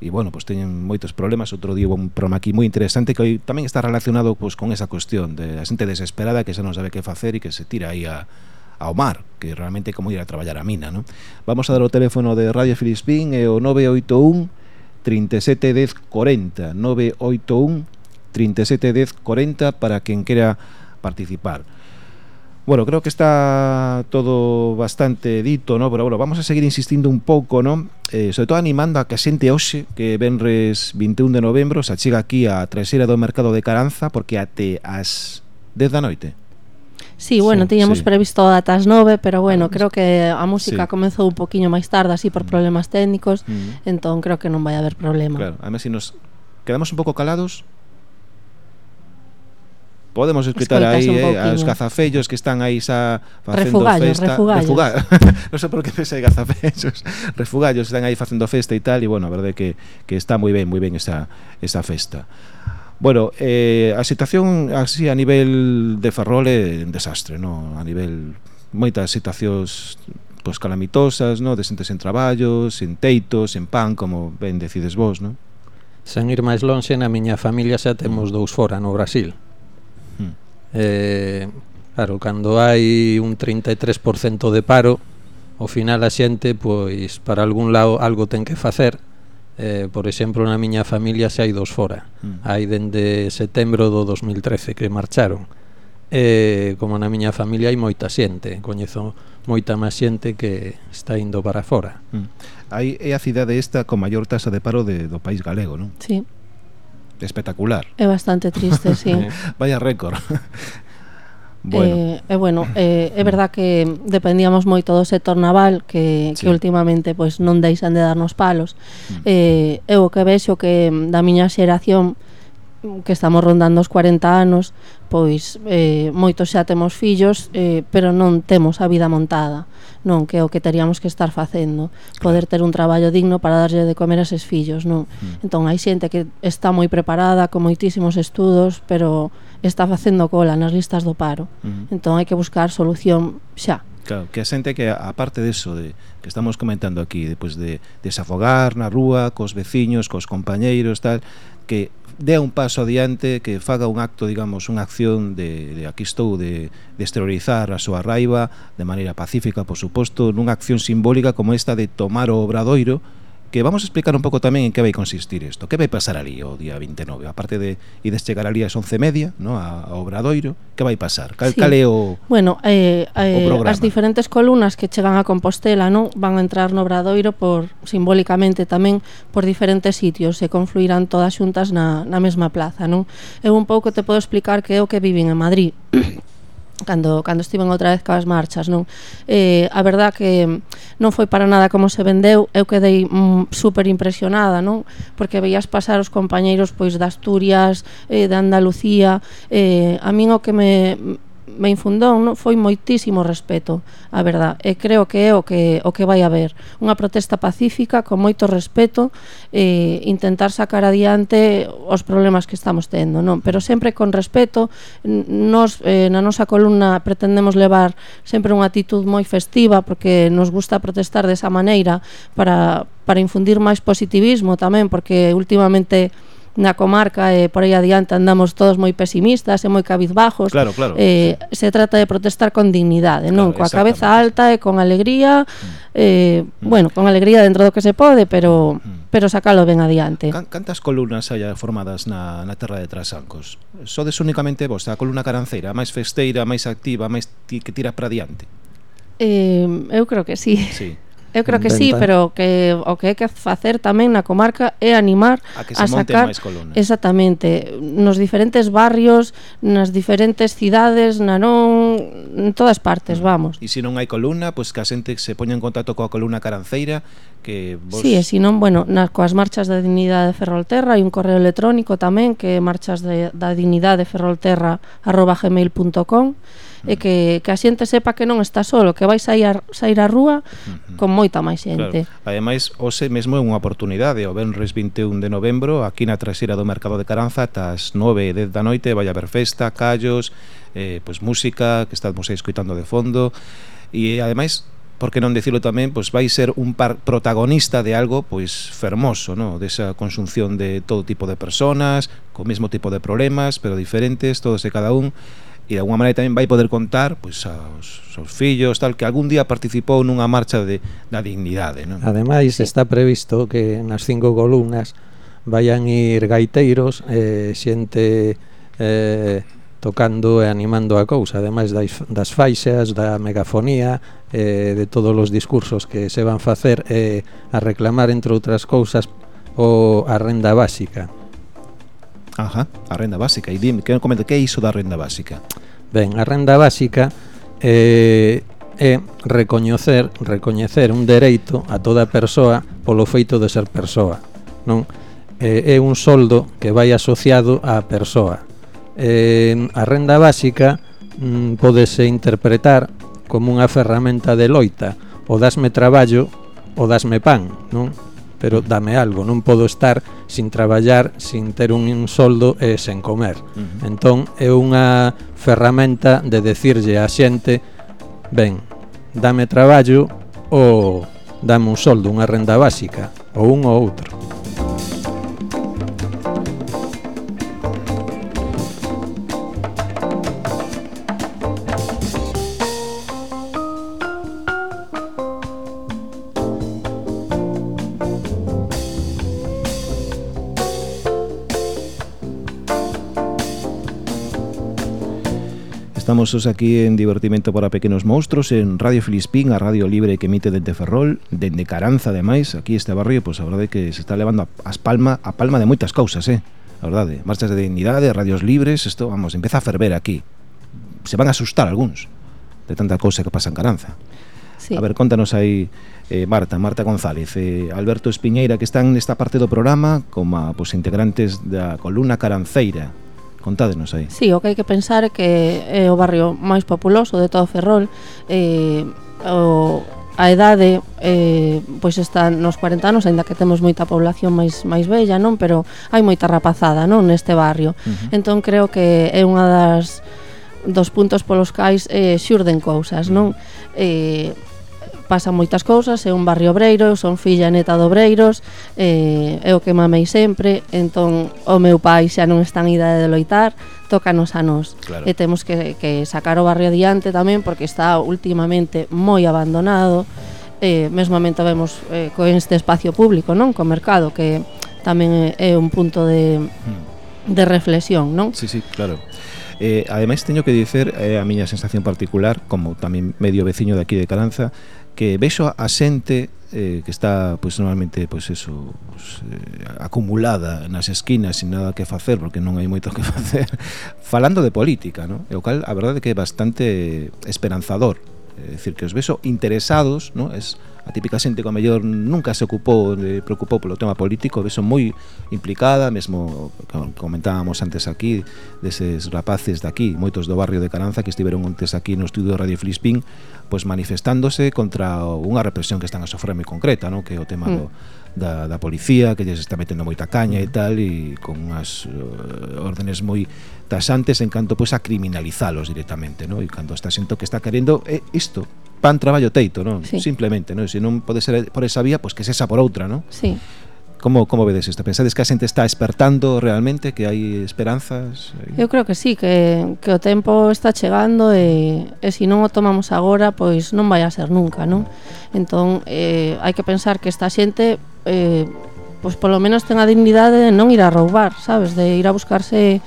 e bueno, pois pues, teñen moitos problemas outro día un programa aquí moi interesante que tamén está relacionado pois, pues, con esa cuestión de a xente desesperada que xa non sabe que facer e que se tira aí a, ao mar que realmente como ir a traballar a mina ¿no? vamos a dar o teléfono de Radio Filispín é o 981 371040 981 371040 para quen quera participar. Bueno, creo que está todo bastante dito, ¿no? Pero bueno, vamos a seguir insistindo un pouco, ¿no? Eh, sobre todo animando a que a xente hoxe que venres 21 de novembro se achega aquí a traseira do mercado de Caranza porque até as 10 da noite Sí, bueno, sí, tiñamos sí. previsto datas 9, pero ah, bueno, creo que a música sí. comezou un poquinho máis tarde así por mm. problemas técnicos, mm entón creo que non vai haber problema. Claro, además se si nos quedamos un pouco calados Podemos escutar aí eh, aos gazafellos que están aí xa facendo refugallos, festa, refugallos. Refugal, non sei por que pensei gazafellos, refugallos están aí facendo festa e tal e bueno, a verdade que que está moi ben, moi ben esa esa festa. Bueno, eh, a situación así a nivel de Ferrol é un desastre, no? a nivel moitas situacións pois calamitosas, no? de xente sen traballo, sen teito, sen pan, como ben decides vos, ¿no? Sen ir máis lonxe, na miña familia xa temos dous fora no Brasil. Hmm. Eh, claro, cando hai un 33% de paro, ao final a xente, pois, para algún lado algo ten que facer, eh, por exemplo, na miña familia se hai dos fora. Mm. Hai dende setembro do 2013 que marcharon. Eh, como na miña familia hai moita xente, coñezo moita máis xente que está indo para fora. Mm. Aí é a cidade esta con maior tasa de paro de, do país galego, non? Sí. Espectacular. É bastante triste, sí. Vaya récord. Bueno. Eh, eh, bueno, eh, é verdad que dependíamos moito do sector naval que, sí. que últimamente pois, non deixan de darnos palos. Mm. Eh, eu que vexo que da miña xeración que estamos rondando os 40 anos, pois eh, moitos xa temos fillos, eh, pero non temos a vida montada, non que é o que teríamos que estar facendo, poder ter un traballo digno para darlle de comer a eses fillos, non? Mm. Entón hai xente que está moi preparada, con moitísimos estudos, pero está facendo cola nas listas do paro. Uh -huh. Entón hai que buscar solución xa. Claro, que a xente que aparte diso de que estamos comentando aquí, depois de desafogar na rúa, cos veciños, cos compañeiros, tal, que dé un paso adiante, que faga un acto, digamos, unha acción de, de aquí estou, de, de exteriorizar a súa raiva de maneira pacífica, por suposto, nunha acción simbólica como esta de tomar o obradoiro, que vamos a explicar un pouco tamén en que vai consistir isto, que vai pasar ali o día 29, aparte de ides chegar ali ás 11:30, no, a, a Obradoiro, que vai pasar? Cal, sí. cal é o Bueno, eh, eh o programa? as diferentes columnas que chegan a Compostela, non, van a entrar no Obradoiro por simbólicamente tamén por diferentes sitios, e confluirán todas xuntas na na mesma plaza, non? Eu un pouco te podo explicar que é o que viven en Madrid cando cando estiven outra vez coas marchas, non? Eh, a verdad que non foi para nada como se vendeu, eu quedei mm, super impresionada, non? Porque veías pasar os compañeiros pois de Asturias, eh, de Andalucía, eh, a min o que me me infundou non? foi moitísimo respeto, a verdad, e creo que é o que, o que vai haber. Unha protesta pacífica, con moito respeto, e intentar sacar adiante os problemas que estamos tendo, non? pero sempre con respeto, nos, eh, na nosa columna pretendemos levar sempre unha actitud moi festiva, porque nos gusta protestar desa maneira, para, para infundir máis positivismo tamén, porque últimamente na comarca e por aí adiante andamos todos moi pesimistas e moi cabizbajos. Claro, claro. Eh, se trata de protestar con dignidade, non claro, coa cabeza alta e con alegría, mm. eh, mm. bueno, con alegría dentro do que se pode, pero mm. pero sacalo ben adiante. Can, cantas columnas hai formadas na, na terra de Trasancos? Sodes únicamente vos, a columna caranceira, máis festeira, máis activa, máis que tira para diante? Eh, eu creo que sí. Sí. Eu creo que sí, pero que o que hai que facer tamén na comarca é animar a, que se a sacar máis colonias. Exactamente, nos diferentes barrios, nas diferentes cidades, na non en todas partes, vamos. E se non hai columna, pois pues que a xente se poña en contacto coa columna Caranceira, que vos... Si, sí, e senón, bueno, nas coas marchas da dignidade de Ferrolterra hai un correo electrónico tamén que é marchas de, da dignidade ferrolterra arroba gmail.com e que, mm. que a xente sepa que non está solo, que vais sair a, sair a rúa mm-hmm. con moita máis xente. Claro. Ademais, hoxe mesmo é unha oportunidade, o venres 21 de novembro, aquí na traseira do Mercado de Caranza, tas 9 e 10 da noite, vai haber festa, callos, eh, pois música, que estamos aí escoitando de fondo, e ademais por que non decirlo tamén, pois vai ser un par protagonista de algo pois fermoso, no, desa consunción de todo tipo de personas, co mesmo tipo de problemas, pero diferentes, todos e cada un. E de alguma maneira tamén vai poder contar pois aos, seus fillos tal que algún día participou nunha marcha de, da dignidade non? Ademais está previsto que nas cinco columnas vayan ir gaiteiros eh, xente eh, tocando e animando a cousa, ademais das, das faixas, da megafonía, eh, de todos os discursos que se van facer eh, a reclamar, entre outras cousas, o, a renda básica. Ajá, a renda básica. E dime, que comenta, que é iso da renda básica? Ben, a renda básica eh, é recoñecer, recoñecer un dereito a toda persoa polo feito de ser persoa, non? Eh, é un soldo que vai asociado á persoa eh, a renda básica mm, podese interpretar como unha ferramenta de loita o dasme traballo o dasme pan non? pero dame algo, non podo estar sin traballar, sin ter un soldo e sen comer. Uh -huh. Entón é unha ferramenta de decirlle á xente, ben, dame traballo ou dame un soldo, unha renda básica, ou un ou outro. Estamos os aquí en Divertimento para Pequenos Monstros en Radio Filispín, a radio libre que emite dende Ferrol, dende Caranza ademais, aquí este barrio, pois pues, a verdade que se está levando a, as palma a palma de moitas cousas, eh? A verdade, marchas de dignidade, radios libres, isto, vamos, empeza a ferver aquí. Se van a asustar algúns de tanta cousa que pasa en Caranza. Sí. A ver, contanos aí eh, Marta, Marta González, eh, Alberto Espiñeira que están nesta parte do programa como pois, pues, integrantes da columna Caranceira Contádenos aí. Sí, o que hai que pensar é que é o barrio máis populoso de todo Ferrol. Eh, o, a idade eh, pois está nos 40 anos, aínda que temos moita población máis máis bella, non, pero hai moita rapazada, non, neste barrio. Uh -huh. Entón creo que é unha das dos puntos polos cais eh, xurden cousas, non? Mm. Eh, pasan moitas cousas, é un barrio obreiro, son filla e neta de obreiros, eh, é o que mamei sempre, entón o meu pai xa non está en idade de loitar, tócanos a nós. Claro. E temos que, que sacar o barrio adiante tamén porque está últimamente moi abandonado, eh, mesmamente vemos eh, co este espacio público, non? Co mercado, que tamén é un punto de, hmm. de reflexión, non? Sí, sí, claro. Eh, ademais teño que dicer eh, a miña sensación particular como tamén medio veciño de aquí de Caranza que vexo a xente eh, que está pois pues, normalmente pois pues, eso pois, pues, eh, acumulada nas esquinas sin nada que facer porque non hai moito que facer falando de política, ¿no? E o cal a verdade que é bastante esperanzador Eh, é dicir, que os vexo interesados, non? Es a típica xente que a mellor nunca se ocupou, de, preocupou polo tema político, vexo moi implicada, mesmo comentábamos antes aquí deses rapaces de aquí, moitos do barrio de Caranza que estiveron antes aquí no estudio de Radio Flispín, pois manifestándose contra unha represión que están a sofrer moi concreta, non? Que é o tema mm. do da, da policía que lles está metendo moita caña e tal e con unhas uh, órdenes moi tasantes en canto pois a criminalizalos directamente, non? E cando está sento que está querendo é isto, pan traballo teito, non? Sí. Simplemente, non? Se non pode ser por esa vía, pois que sesa por outra, non? Sí. Como, como vedes isto? Pensades que a xente está espertando realmente, que hai esperanzas? Eu creo que sí, que, que o tempo está chegando e, e se non o tomamos agora, pois non vai a ser nunca, non? Entón, eh, hai que pensar que esta xente eh, pois polo menos ten a dignidade de non ir a roubar, sabes? De ir a buscarse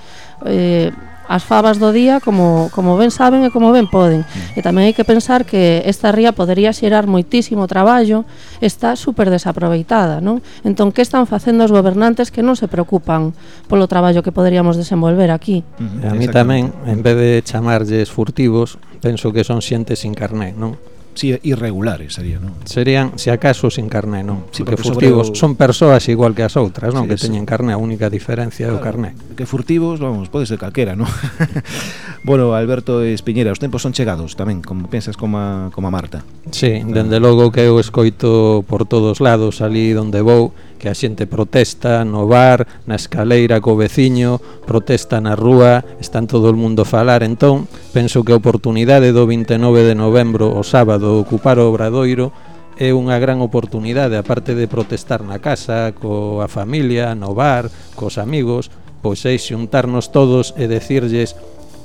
eh, as favas do día como, como ben saben e como ben poden. Mm. E tamén hai que pensar que esta ría podería xerar moitísimo traballo, está super desaproveitada, non? Entón, que están facendo os gobernantes que non se preocupan polo traballo que poderíamos desenvolver aquí? Mm-hmm. E a mí tamén, en vez de chamarlles furtivos, penso que son xente sin carné, non? si, irregulares sería, non? Serían, se acaso, sin carné, non? Sí, porque, porque furtivos o... son persoas igual que as outras, non? Sí, que teñen carné, a única diferencia claro, é o carné. Que furtivos, vamos, pode ser calquera, non? bueno, Alberto Espiñera, os tempos son chegados tamén, como pensas como a, como a Marta. Sí, dende logo que eu escoito por todos lados, ali onde vou, que a xente protesta no bar, na escaleira co veciño, protesta na rúa, están todo o mundo a falar. Entón, penso que a oportunidade do 29 de novembro, o sábado, ocupar o Obradoiro, é unha gran oportunidade, aparte de protestar na casa, coa familia, no bar, cos amigos, pois é xuntarnos todos e decirlles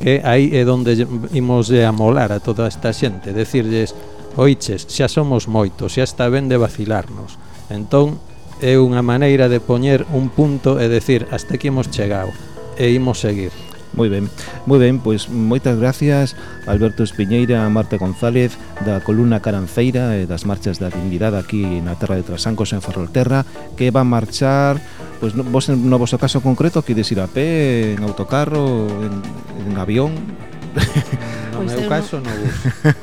que aí é onde imos de amolar a toda esta xente, decirlles, oiches, xa somos moitos, xa está ben de vacilarnos. Entón, é unha maneira de poñer un punto e decir hasta que hemos chegado e imos seguir. Moi ben, moi ben, pois moitas gracias Alberto Espiñeira, Marta González da columna Caranceira e das marchas da dignidade aquí na terra de Trasancos en Ferrolterra que van marchar pois no, vos no vosso caso concreto que ir a pé, en autocarro, en, en avión no pois meu caso no bus.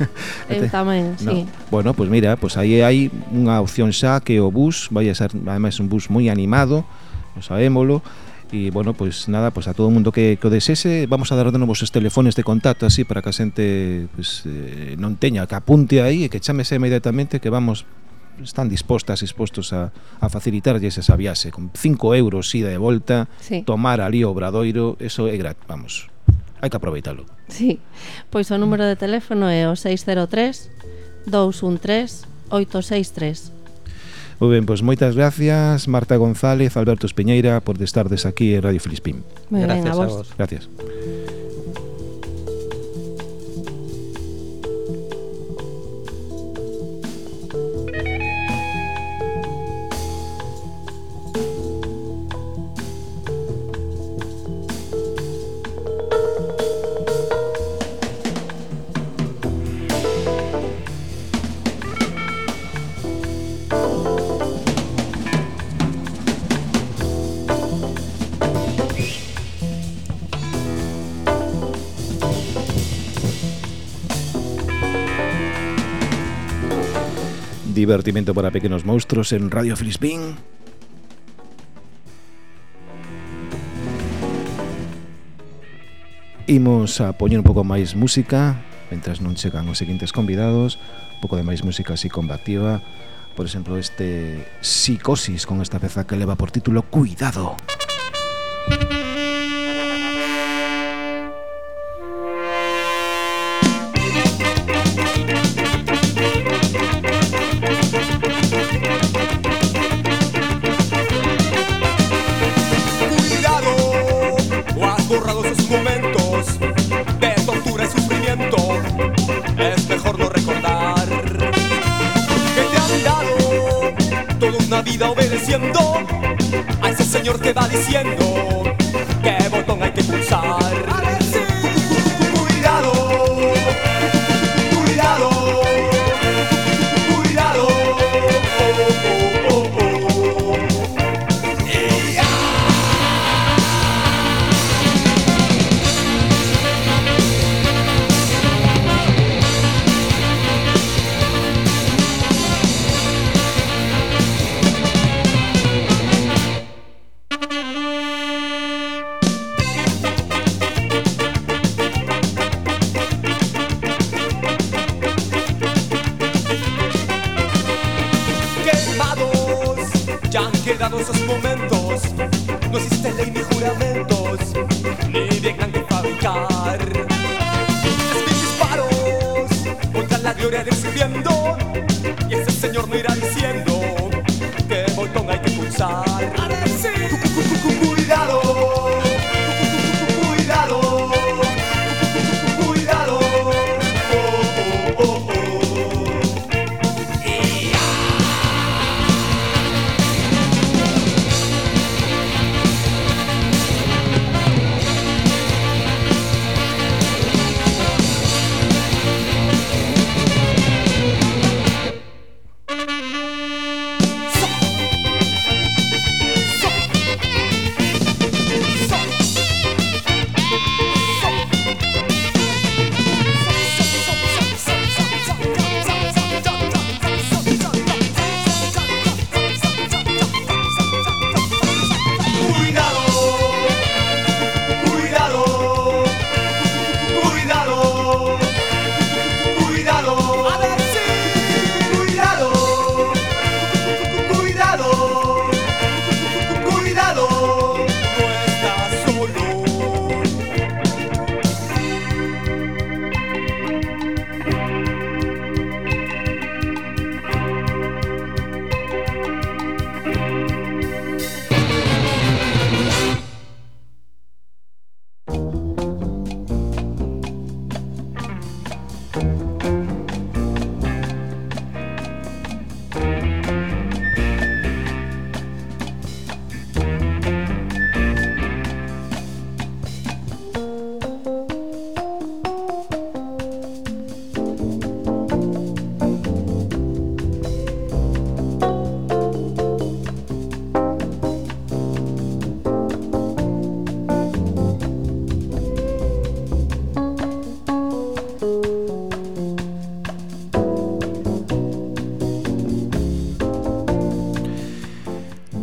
eu tamén, no. sí. Bueno, pois pues mira, pois pues aí hai unha opción xa que o bus vai a ser, además un bus moi animado, sabémolo, e bueno, pois pues nada, pois pues a todo o mundo que, que o desese vamos a dar de novo os telefones de contacto así para que a xente pues, eh, non teña que apunte aí e que chamese inmediatamente que vamos están dispostas e expostos a, a facilitarlles esa viaxe con 5 euros ida e volta sí. tomar ali o Obradoiro eso é gratis, vamos hai que aproveitalo Sí, pois o número de teléfono é o 603 213 863. Moi ben, pois moitas gracias Marta González, Alberto Espiñeira por estardes aquí en Radio Felispín. Moi gracias ben, a vos. A vos. Gracias. divertimento para pequenos monstruos en Radio Filispín. Imos a poñer un pouco máis música Mentras non chegan os seguintes convidados. Un pouco de máis música así combativa. Por exemplo, este Psicosis Con esta peza que leva por título Cuidado Cuidado. A ese señor que va diciendo qué botón hay que pulsar.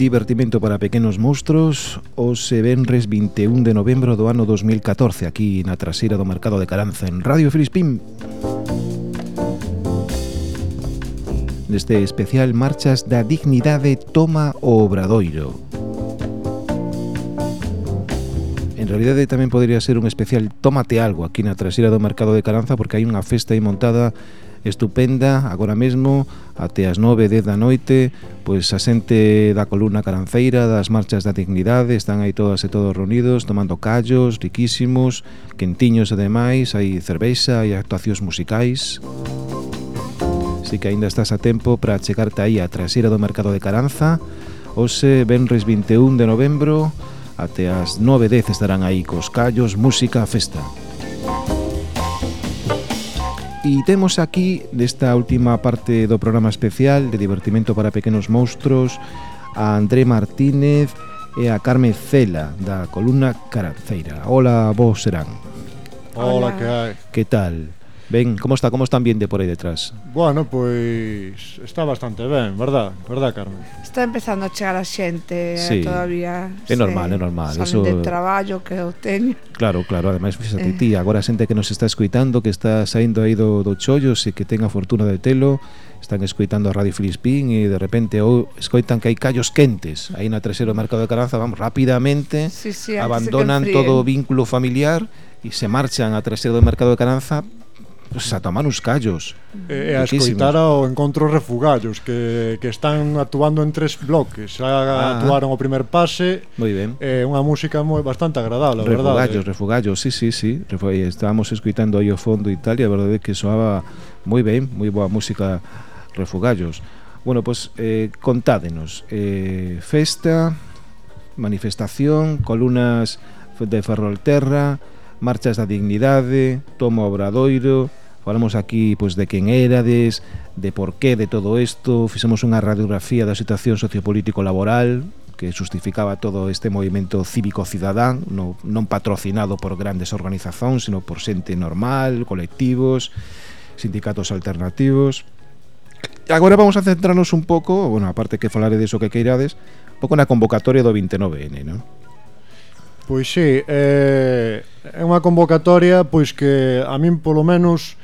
Divertimento para pequenos monstruos o se venres 21 de novembro do ano 2014 Aquí na traseira do Mercado de Caranza En Radio Filispín. Neste especial Marchas da Dignidade Toma o Obradoiro. En realidade tamén podría ser un especial Tómate algo aquí na traseira do Mercado de Caranza Porque hai unha festa aí montada estupenda agora mesmo até as 9, 10 da noite pois a xente da columna caranceira das marchas da dignidade están aí todas e todos reunidos tomando callos riquísimos, quentiños e demais hai cervexa, hai actuacións musicais. Así que aínda estás a tempo para chegarte aí a traseira do mercado de Caranza. Ose, venres 21 de novembro Até as 9 10 estarán aí cos callos, música, festa. Música E temos aquí, desta última parte do programa especial de divertimento para pequenos monstruos, a André Martínez e a Carmen Cela, da columna Caranceira. Hola, vos serán. Hola, Hola. que hai? Que tal? Ben, como está, como están ambiente por aí detrás? Bueno, pois está bastante ben, verdad? Verdad, Carmen? Está empezando a chegar a xente eh, sí. todavía. É normal, é normal. Salen Eso... de traballo que eu teño. Claro, claro, ademais, fíxate eh. ti, agora a xente que nos está escuitando, que está saindo aí do, do chollo, se que ten a fortuna de telo, están escoitando a Radio Filispín e de repente ou escoitan que hai callos quentes aí na terceiro mercado de Caranza, vamos, rapidamente sí, sí, abandonan todo o vínculo familiar e se marchan a terceiro do mercado de Caranza pues, a tomar uns callos. E e a escoitar ao Encontro Refugallos que, que están actuando en tres bloques. Xa ah, ah. actuaron o primer pase. Moi ben. É eh, unha música moi bastante agradable, refugallos, verdade. Refugallos, sí, sí, sí. Eh, estábamos escoitando aí o fondo e tal, e a verdade é que soaba moi ben, moi boa música Refugallos. Bueno, pois pues, eh, contádenos eh, Festa Manifestación Columnas de Ferrolterra Marchas da Dignidade Tomo Obradoiro falamos aquí pois de quen érades, de por qué de todo isto, fixemos unha radiografía da situación sociopolítico-laboral que justificaba todo este movimento cívico-cidadán, no, non patrocinado por grandes organizacións, sino por xente normal, colectivos, sindicatos alternativos. Agora vamos a centrarnos un pouco, bueno, aparte que falare de iso que queirades, un pouco na convocatoria do 29N, non? Pois sí, eh, é unha convocatoria pois que a min polo menos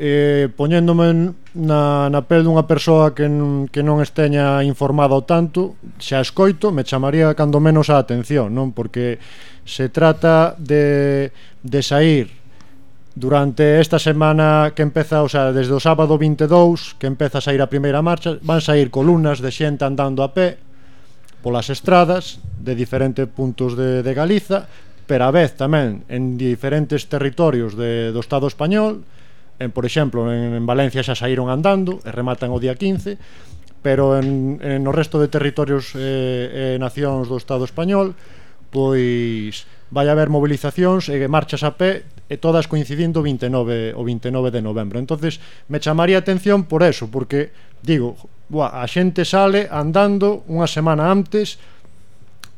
eh, poñéndome na, na pel dunha persoa que, que non esteña informada o tanto, xa escoito, me chamaría cando menos a atención, non? Porque se trata de, de sair durante esta semana que empeza, o sea, desde o sábado 22, que empeza a sair a primeira marcha, van sair columnas de xente andando a pé polas estradas de diferentes puntos de, de Galiza, pero a vez tamén en diferentes territorios de, do Estado español, En, por exemplo, en, en Valencia xa saíron andando e rematan o día 15, pero en, en no resto de territorios eh, e nacións do Estado español pois vai haber movilizacións e marchas a pé e todas coincidindo 29 o 29 de novembro. Entonces, me chamaría atención por eso, porque digo, buah, a xente sale andando unha semana antes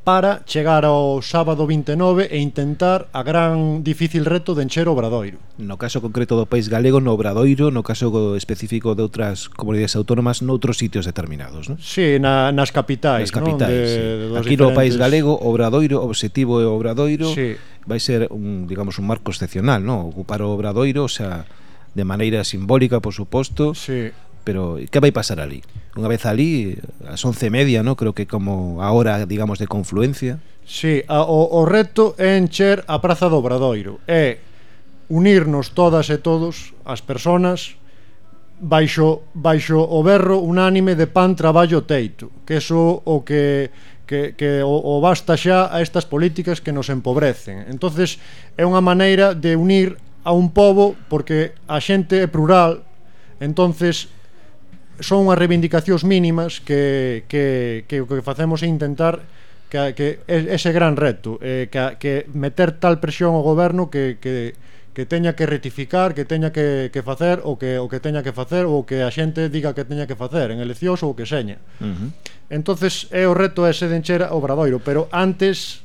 para chegar ao sábado 29 e intentar a gran difícil reto de encher o Obradoiro. No caso concreto do país galego, no Obradoiro, no caso específico de outras comunidades autónomas, noutros sitios determinados, non? Sí, na, nas capitais, nas capitais, non? De, sí. de Aquí diferentes... no país galego, Obradoiro, obxectivo é Obradoiro, sí. vai ser un, digamos, un marco excepcional, non? Ocupar o Obradoiro, o sea, de maneira simbólica, por suposto, sí. pero que vai pasar ali? unha vez ali, as once e media, ¿no? creo que como a hora, digamos, de confluencia. Sí, a, o, o reto é encher a Praza do Obradoiro, é unirnos todas e todos, as persoas, baixo, baixo o berro unánime de pan, traballo, teito, que eso o que que, que o, o basta xa a estas políticas que nos empobrecen. Entonces é unha maneira de unir a un pobo porque a xente é plural, entonces son unhas reivindicacións mínimas que, que, que o que facemos é intentar que, que ese gran reto eh, que, que meter tal presión ao goberno que, que, que teña que rectificar, que teña que, que facer o que, o que teña que facer ou que a xente diga que teña que facer en eleccións ou que seña uh -huh. entonces é o reto ese de encher o Obradoiro pero antes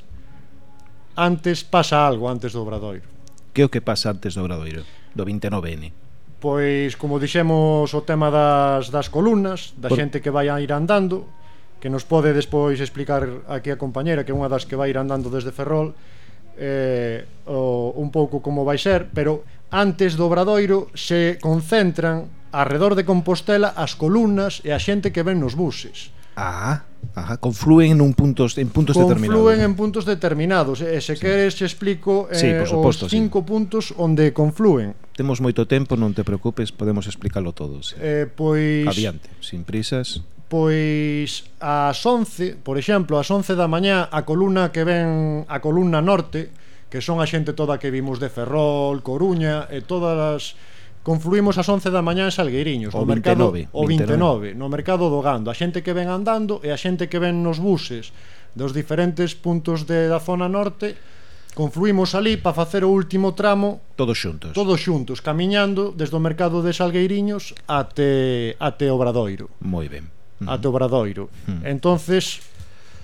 antes pasa algo antes do Obradoiro que é o que pasa antes do Obradoiro? do 29N Pois, como dixemos, o tema das, das columnas, da Por... xente que vai a ir andando, que nos pode despois explicar aquí a compañera, que é unha das que vai ir andando desde Ferrol, eh, o, un pouco como vai ser, pero antes do Obradoiro se concentran arredor de Compostela as columnas e a xente que ven nos buses. Ah, Ajá, confluen en un puntos en puntos confluen determinados. Confluen en puntos determinados, e se sí. queres te explico sí, suposto, eh, os cinco sí. puntos onde confluen. Temos moito tempo, non te preocupes, podemos explicalo todo. Sí. Eh, pois adiante, sin prisas. Pois ás 11, por exemplo, ás 11 da mañá a columna que ven a columna norte, que son a xente toda que vimos de Ferrol, Coruña e todas as Confluímos ás 11 da mañá en Salgueiriños, o no 29, mercado o 29, 29, no mercado do Gando. A xente que ven andando e a xente que ven nos buses dos diferentes puntos de, da zona norte confluímos ali para facer o último tramo todos xuntos. Todos xuntos, camiñando desde o mercado de Salgueiriños até até Obradoiro. Moi ben. Ate. Até Obradoiro. Entonces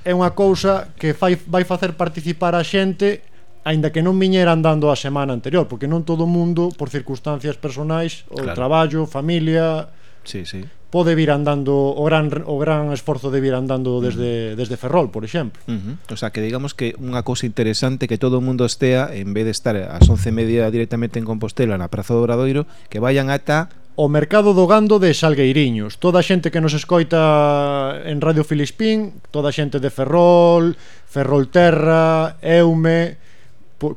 é unha cousa que fai, vai facer participar a xente aínda que non viñera dando a semana anterior, porque non todo o mundo por circunstancias personais, o claro. traballo, familia, sí, sí. pode vir andando o gran o gran esforzo de vir andando desde uh -huh. desde Ferrol, por exemplo. Uh -huh. O sea, que digamos que unha cousa interesante que todo o mundo estea en vez de estar ás 11:30 directamente en Compostela na Praza do Obradoiro, que vayan ata o mercado do gando de Salgueiriños. Toda a xente que nos escoita en Radio Filispín, toda a xente de Ferrol, Ferrolterra, Eume,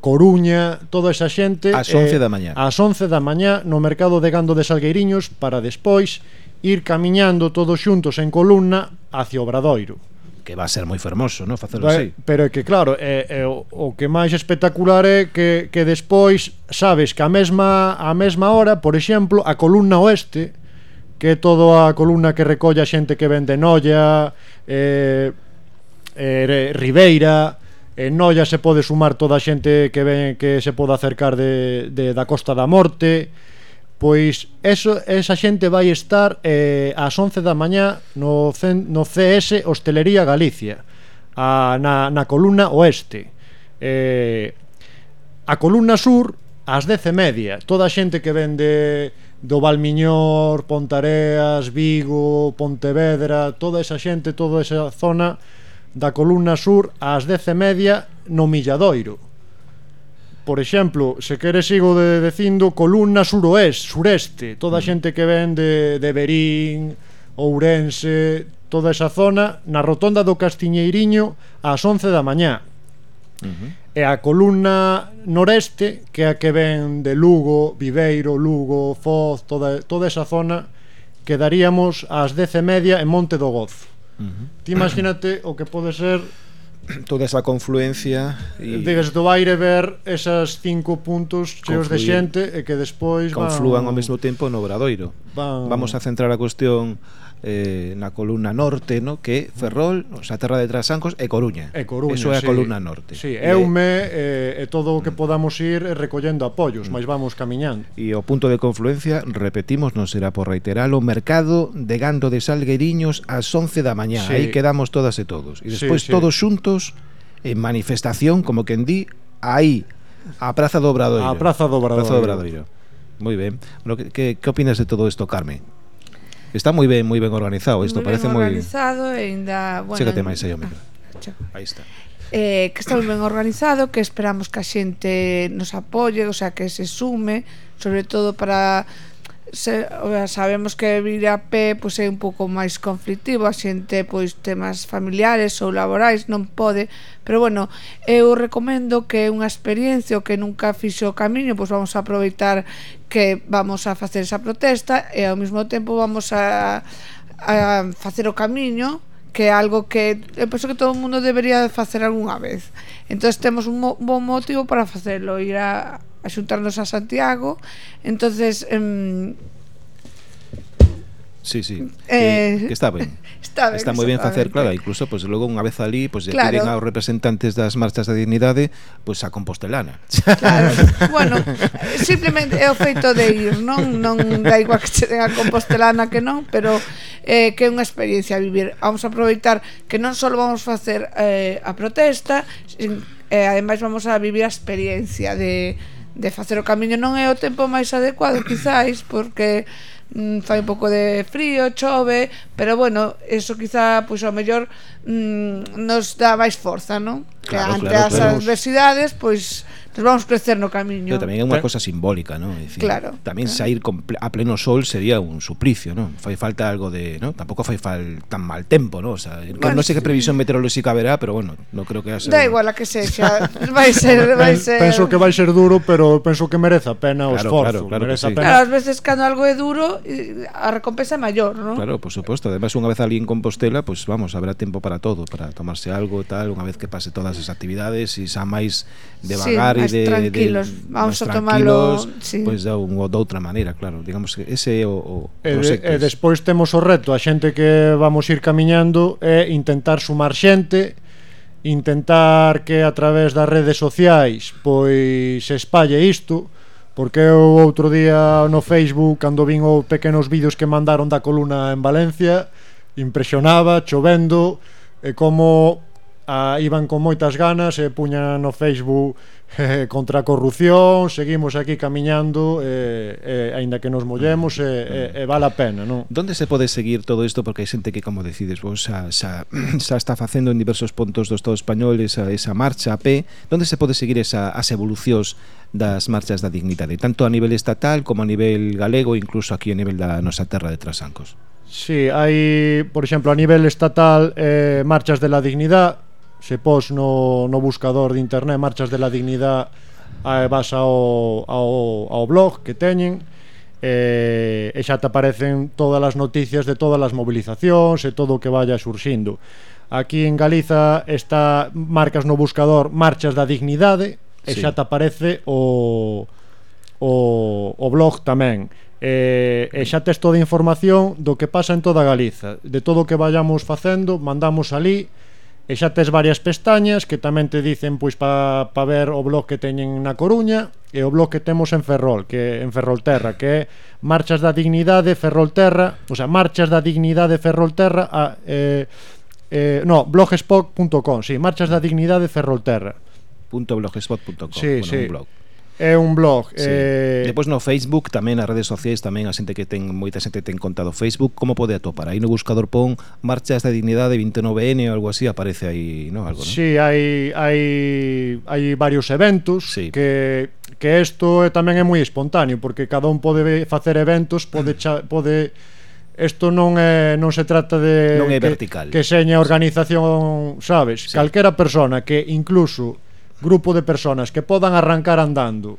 Coruña, toda esa xente ás 11 eh, da mañá. Ás 11 da mañá no mercado de gando de Salgueiriños para despois ir camiñando todos xuntos en columna hacia Obradoiro que va a ser moi fermoso, non, facelo así. Pero é que claro, é, é o, o que máis espectacular é que que despois sabes que a mesma a mesma hora, por exemplo, a columna oeste, que é toda a columna que recolle a xente que vende Noia eh, eh Ribeira, Eh, en Noia se pode sumar toda a xente que ven que se pode acercar de, de da Costa da Morte. Pois eso, esa xente vai estar eh, ás 11 da mañá no, cen, no CS Hostelería Galicia a, na, na columna oeste eh, a columna sur ás 10 e media toda a xente que vende do Valmiñor, Pontareas, Vigo, Pontevedra toda esa xente, toda esa zona da columna sur ás 10:30 no Milladoiro. Por exemplo, se queres sigo de, dicindo columna suroeste, sureste, toda a mm. xente que ven de, de Berín, Ourense, toda esa zona, na rotonda do Castiñeiriño ás 11 da mañá. Uh -huh. E a columna noreste, que é a que ven de Lugo, Viveiro, Lugo, Foz, toda, toda esa zona, quedaríamos ás 10 e media en Monte do Gozo. -huh. Ti imagínate o que pode ser toda esa confluencia e Digas do aire ver esas cinco puntos cheos de xente e que despois confluan van, ao mesmo tempo no Obradoiro. Van, Vamos a centrar a cuestión eh, na columna norte, no? que Ferrol, o sea, Terra de Trasancos e Coruña. E Coruña, Eso é a sí. columna norte. Sí, e, Eume e, e todo o que podamos ir recollendo apoios, mm. vamos camiñando. E o punto de confluencia, repetimos, non será por reiterar, o mercado de gando de Salgueriños ás 11 da mañá. Sí. Aí quedamos todas e todos. E despois sí, sí. todos xuntos en manifestación, como quen di, aí, a Praza do Obradoiro. A Praza do Obradoiro. Praza do Obradoiro. Moi ben. Bueno, que, que, que opinas de todo isto, Carmen? Está moi ben, moi ben organizado isto, moi parece moi organizado e ainda, bueno, Chécate máis aí ao micro. Aí está. Eh, que está moi ben organizado, que esperamos que a xente nos apoie, o sea, que se sume, sobre todo para se, sabemos que vir a pé pois é un pouco máis conflictivo, a xente pois temas familiares ou laborais non pode, pero bueno, eu recomendo que é unha experiencia que nunca fixo o camiño, pois vamos a aproveitar que vamos a facer esa protesta e ao mesmo tempo vamos a, a facer o camiño que é algo que eu penso que todo o mundo debería facer algunha vez. Entón temos un, mo, un bon motivo para facelo, ir a, a xuntarnos a Santiago. Entonces, em, Sí, sí. Eh, que, que está ben. Está, ben, está moi ben facer, claro, incluso pues logo unha vez ali, pues pois, claro. piden aos representantes das marchas da dignidade, pues a Compostelana. Claro. bueno, simplemente é o feito de ir, non non da igual que che den a Compostelana que non, pero eh, que é unha experiencia a vivir. Vamos a aproveitar que non só vamos facer eh, a protesta, sin, eh, ademais vamos a vivir a experiencia de de facer o camiño non é o tempo máis adecuado quizáis porque mm, fai un pouco de frío, chove, pero bueno, eso quizá pois pues, ao mellor mm, nos dá máis forza, non? Claro, que ante claro, as claro. adversidades, pois Entonces vamos crecer no camiño. Pero tamén é unha claro. cosa simbólica, non? Dicir, claro. Tamén claro. sair a pleno sol sería un suplicio, non? Fai falta algo de, non? Tampouco fai fal tan mal tempo, non? O sea, bueno, non sei que previsión meteorolóxica verá, pero bueno, non creo que haxa. Da igual a que sexa, vai ser, vai ser. Penso que vai ser duro, pero penso que merece a pena o claro, esforzo, claro, claro merece sí. a pena. Claro, ás veces cando algo é duro, eh, a recompensa é maior, non? Claro, por suposto, además unha vez ali en Compostela, pois pues, vamos, habrá tempo para todo, para tomarse algo e tal, unha vez que pase todas as actividades e xa máis devagar sí, e máis de, tranquilos, de, vamos a tomalo, sí. pois de, un, de outra maneira, claro, digamos que ese é o, o e, proxecto. E, despois temos o reto, a xente que vamos ir camiñando é intentar sumar xente, intentar que a través das redes sociais pois se espalle isto, porque eu outro día no Facebook cando vin o pequenos vídeos que mandaron da coluna en Valencia, impresionaba, chovendo, e como a, iban con moitas ganas e puñan no Facebook eh, contra a corrupción, seguimos aquí camiñando eh, eh, aínda que nos mollemos e eh, mm. eh, eh, vale a pena, non? Donde se pode seguir todo isto porque hai xente que como decides vos xa, xa, xa está facendo en diversos puntos do Estado español esa, esa marcha a pé, donde se pode seguir esa, as evolucións das marchas da dignidade, tanto a nivel estatal como a nivel galego, incluso aquí a nivel da nosa terra de Trasancos. Sí, hai, por exemplo, a nivel estatal eh, marchas de la dignidad se pos no, no buscador de internet Marchas de la Dignidad eh, vas ao, ao, ao blog que teñen eh, e xa te aparecen todas as noticias de todas as movilizacións e todo o que vaya surxindo. Aquí en Galiza está marcas no buscador Marchas da Dignidade e sí. xa te aparece o, o, o blog tamén. E, e xa tes toda a información do que pasa en toda Galiza, de todo o que vayamos facendo, mandamos ali E xa tes varias pestañas que tamén te dicen pois para pa ver o blog que teñen na Coruña e o blog que temos en Ferrol, que en Ferrolterra, que é Marchas da Dignidade Ferrolterra, o sea, Marchas da Dignidade Ferrolterra a, eh, eh, no, blogspot.com, si, sí, Marchas da Dignidade Ferrolterra. .blogspot.com, sí, bueno, sí. un blog é un blog. Sí. Eh... Depois no Facebook, tamén nas redes sociais, tamén a xente que ten, moita xente ten conta do Facebook, como pode atopar? Aí no buscador pon Marchas da Dignidade 29N ou algo así, aparece aí, no? Algo, ¿no? Sí, hai, hai, hai varios eventos sí. que que isto é, tamén é moi espontáneo porque cada un pode facer eventos, pode mm. cha, pode Isto non é non se trata de non é vertical. que, que seña organización, sabes, sí. calquera persona que incluso grupo de personas que podan arrancar andando.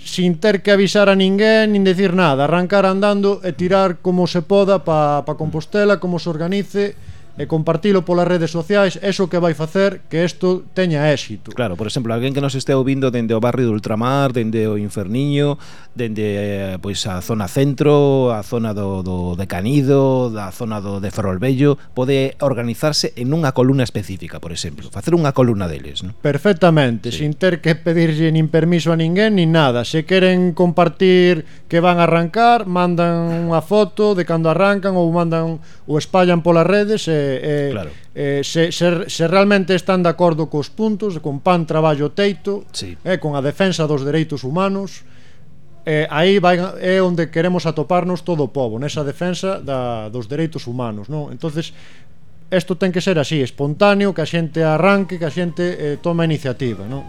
Sin ter que avisar a ninguén, nin decir nada, arrancar andando e tirar como se poda pa, pa Compostela, como se organice e compartilo polas redes sociais, eso que vai facer que isto teña éxito. Claro, por exemplo, alguén que nos este ouvindo dende o barrio do Ultramar, dende o Inferniño, dende pois a zona centro, a zona do, do de Canido, da zona do de Ferrolbello, pode organizarse en unha columna específica, por exemplo, facer unha columna deles, non? Perfectamente, sí. sin ter que pedirlle nin permiso a ninguén nin nada. Se queren compartir que van a arrancar, mandan unha foto de cando arrancan ou mandan ou espallan polas redes e Eh, eh, claro. eh, se, se, se realmente están de acordo cos puntos, con pan, traballo, teito, sí. eh, con a defensa dos dereitos humanos, eh, aí vai, é onde queremos atoparnos todo o povo, nesa defensa da, dos dereitos humanos. Non? entonces isto ten que ser así, espontáneo, que a xente arranque, que a xente eh, toma iniciativa. Non?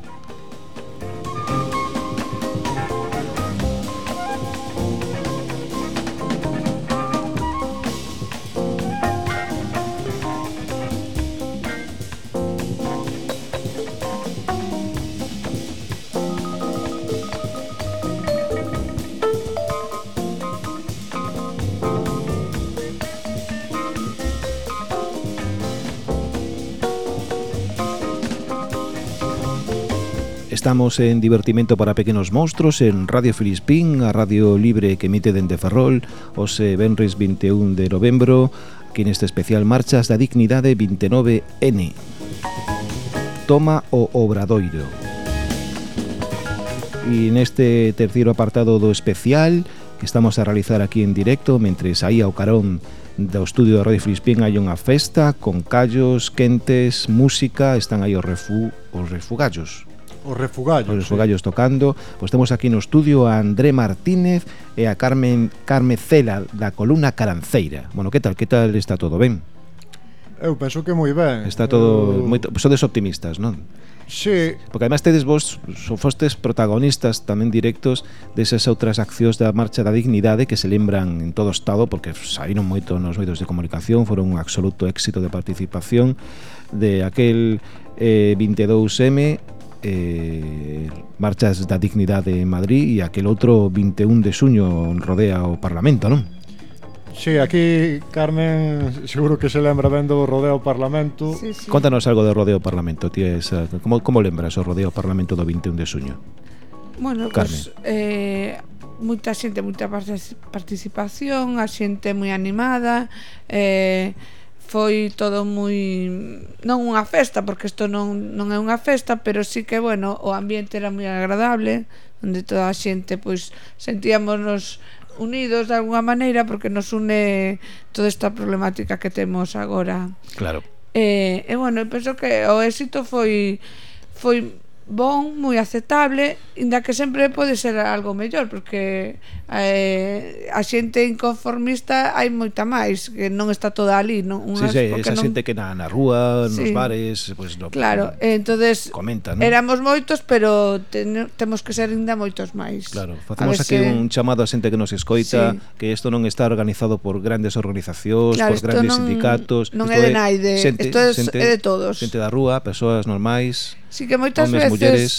Estamos en Divertimento para Pequenos Monstros en Radio Filispín, a Radio Libre que emite dende Ferrol, os eh, Benres 21 de novembro, que neste especial marchas da dignidade 29N. Toma o obradoiro. E neste terceiro apartado do especial que estamos a realizar aquí en directo, mentre aí ao carón do estudio de Radio Filispín hai unha festa con callos, quentes, música, están aí os, refu, os refugallos. Os refugallos. Os refugallos sí. tocando. Pois temos aquí no estudio a André Martínez e a Carmen Carme Cela da columna Caranceira. Bueno, que tal? Que tal está todo ben? Eu penso que moi ben. Está todo Eu... moito sodes optimistas, non? Sí. Porque además tedes vos so fostes protagonistas tamén directos desas outras accións da Marcha da Dignidade que se lembran en todo o Estado porque saíron moito nos medios de comunicación, foron un absoluto éxito de participación de aquel eh, 22M eh, marchas da dignidade en Madrid e aquel outro 21 de suño rodea o Parlamento, non? Sí, aquí Carmen seguro que se lembra ben do Rodeo Parlamento sí, sí. Contanos algo do Rodeo Parlamento tíes, como, como lembras o Rodeo Parlamento do 21 de suño? Bueno, Carmen. pues, eh, moita xente, moita participación A xente moi animada Eh foi todo moi non unha festa porque isto non, non é unha festa pero sí que bueno o ambiente era moi agradable onde toda a xente pois sentíamonos unidos de alguna maneira porque nos une toda esta problemática que temos agora. Claro. E, e bueno, penso que o éxito foi foi bon, moi aceptable, inda que sempre pode ser algo mellor, porque eh, a xente inconformista hai moita máis, que non está toda ali, non? Unhas, sí, sí, esa non... xente que na, na rúa, sí. nos bares, pues, no, claro, entonces comenta, ¿no? éramos moitos, pero ten, temos que ser inda moitos máis. Claro, facemos aquí se... un chamado a xente que nos escoita, sí. que isto non está organizado por grandes organizacións, claro, por grandes non, sindicatos, non é de naide, isto é, xente, é de todos. Xente da rúa, persoas normais, Si que moitas Homes, veces mulleres...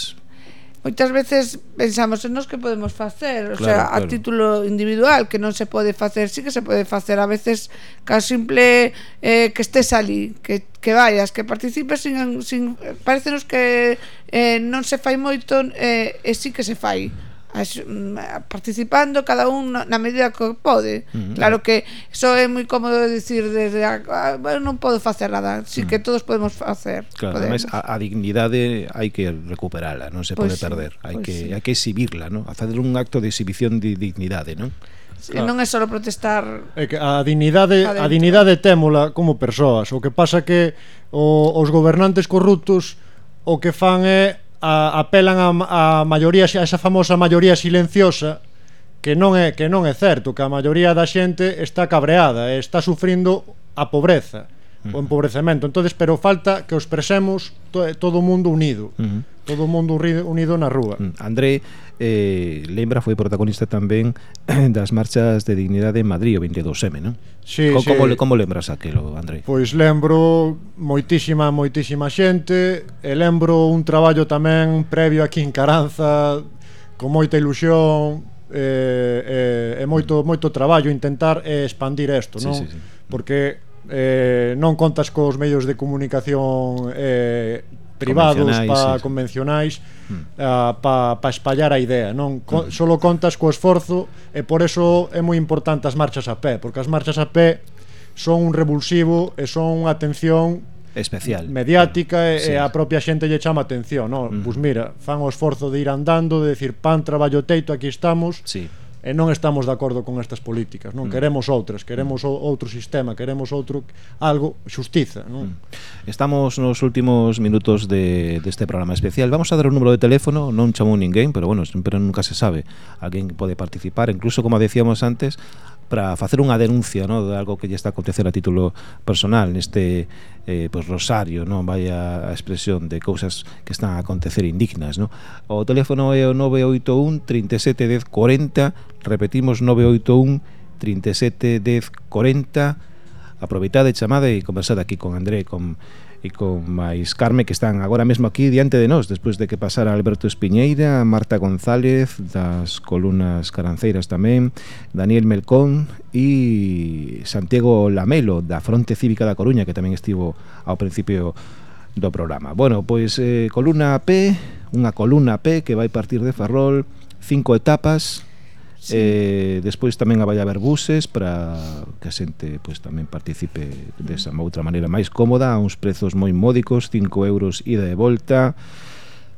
Moitas veces pensamos en nos que podemos facer, o claro, sea, claro. a título individual que non se pode facer, sí que se pode facer a veces ca simple eh, que estés ali, que, que vayas, que participes sin, sin parecenos que eh, non se fai moito eh, e sí que se fai as, mm, participando cada un na medida que pode. Uh -huh. Claro que só é moi cómodo dicir desde a, a, bueno, non podo facer nada, si uh -huh. que mm. todos podemos facer. Claro, podemos. además a, a dignidade hai que recuperala, non se pois pode pues perder, hai pues que sí. hai que exhibirla, non? Facer un acto de exhibición de dignidade, non? Claro. Non é só protestar. É que a dignidade adentro. a dignidade témola como persoas, o que pasa que o, os gobernantes corruptos o que fan é a, apelan a, a maioría a esa famosa maioría silenciosa que non é que non é certo que a maioría da xente está cabreada, está sufrindo a pobreza o empobrecemento. Entonces, pero falta que os presemos to eh, todo o mundo unido. Uh -huh. Todo o mundo unido na rúa. Mm. André eh, lembra foi protagonista tamén das marchas de dignidade en Madrid o 22M, non? Sí, Co sí. Como, como lembras aquilo, André? Pois lembro moitísima, moitísima xente e lembro un traballo tamén previo aquí en Caranza con moita ilusión e, eh, e, eh, e moito moito traballo intentar eh, expandir isto, non? Sí, sí, sí. Porque eh, non contas cos medios de comunicación eh, privados pa sí. convencionais mm. uh, pa, pa espallar a idea non Co mm. solo contas co esforzo e por eso é moi importante as marchas a pé porque as marchas a pé son un revulsivo e son unha atención especial mediática sí. e, sí. a propia xente lle chama atención non? Mm. pois mira, fan o esforzo de ir andando de decir pan, traballo, teito, aquí estamos sí e non estamos de acordo con estas políticas, non mm. queremos outras, queremos mm. outro sistema, queremos outro algo xustiza, non? Mm. Estamos nos últimos minutos de deste de programa especial. Vamos a dar un número de teléfono, non chamou ninguén, pero bueno, sempre nunca se sabe. Alguén pode participar, incluso como decíamos antes, para facer unha denuncia no, de algo que lle está a acontecer a título personal neste eh, pues, rosario, non vai a expresión de cousas que están a acontecer indignas. No? O teléfono é o 981 37 10 40, repetimos 981 37 10 40, aproveitade, chamada e conversade aquí con André, con e con máis Carme que están agora mesmo aquí diante de nós despois de que pasara Alberto Espiñeira, Marta González das columnas Caranceiras tamén, Daniel Melcón e Santiago Lamelo da Fronte Cívica da Coruña que tamén estivo ao principio do programa. Bueno, pois eh, columna P, unha columna P que vai partir de Ferrol, cinco etapas Sí. Eh, despois tamén vai haber buses para que a xente pues, tamén participe desa outra maneira máis cómoda, a uns prezos moi módicos, 5 euros ida e volta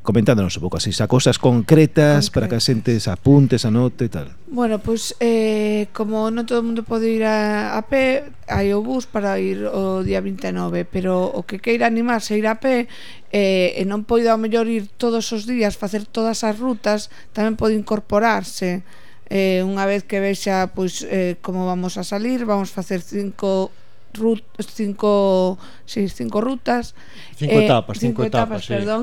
comentándonos un pouco así, xa cosas concretas, concretas. para que a xente se apunte, se anote e tal. Bueno, pois pues, eh, como non todo o mundo pode ir a, a pé, hai o bus para ir o día 29, pero o que queira animarse a ir a pé eh, e non poida ao mellor ir todos os días, facer todas as rutas, tamén pode incorporarse eh, unha vez que vexa pois eh, como vamos a salir vamos facer cinco rut, cinco sí, cinco rutas cinco eh, etapas cinco, cinco etapas, etapas sí. perdón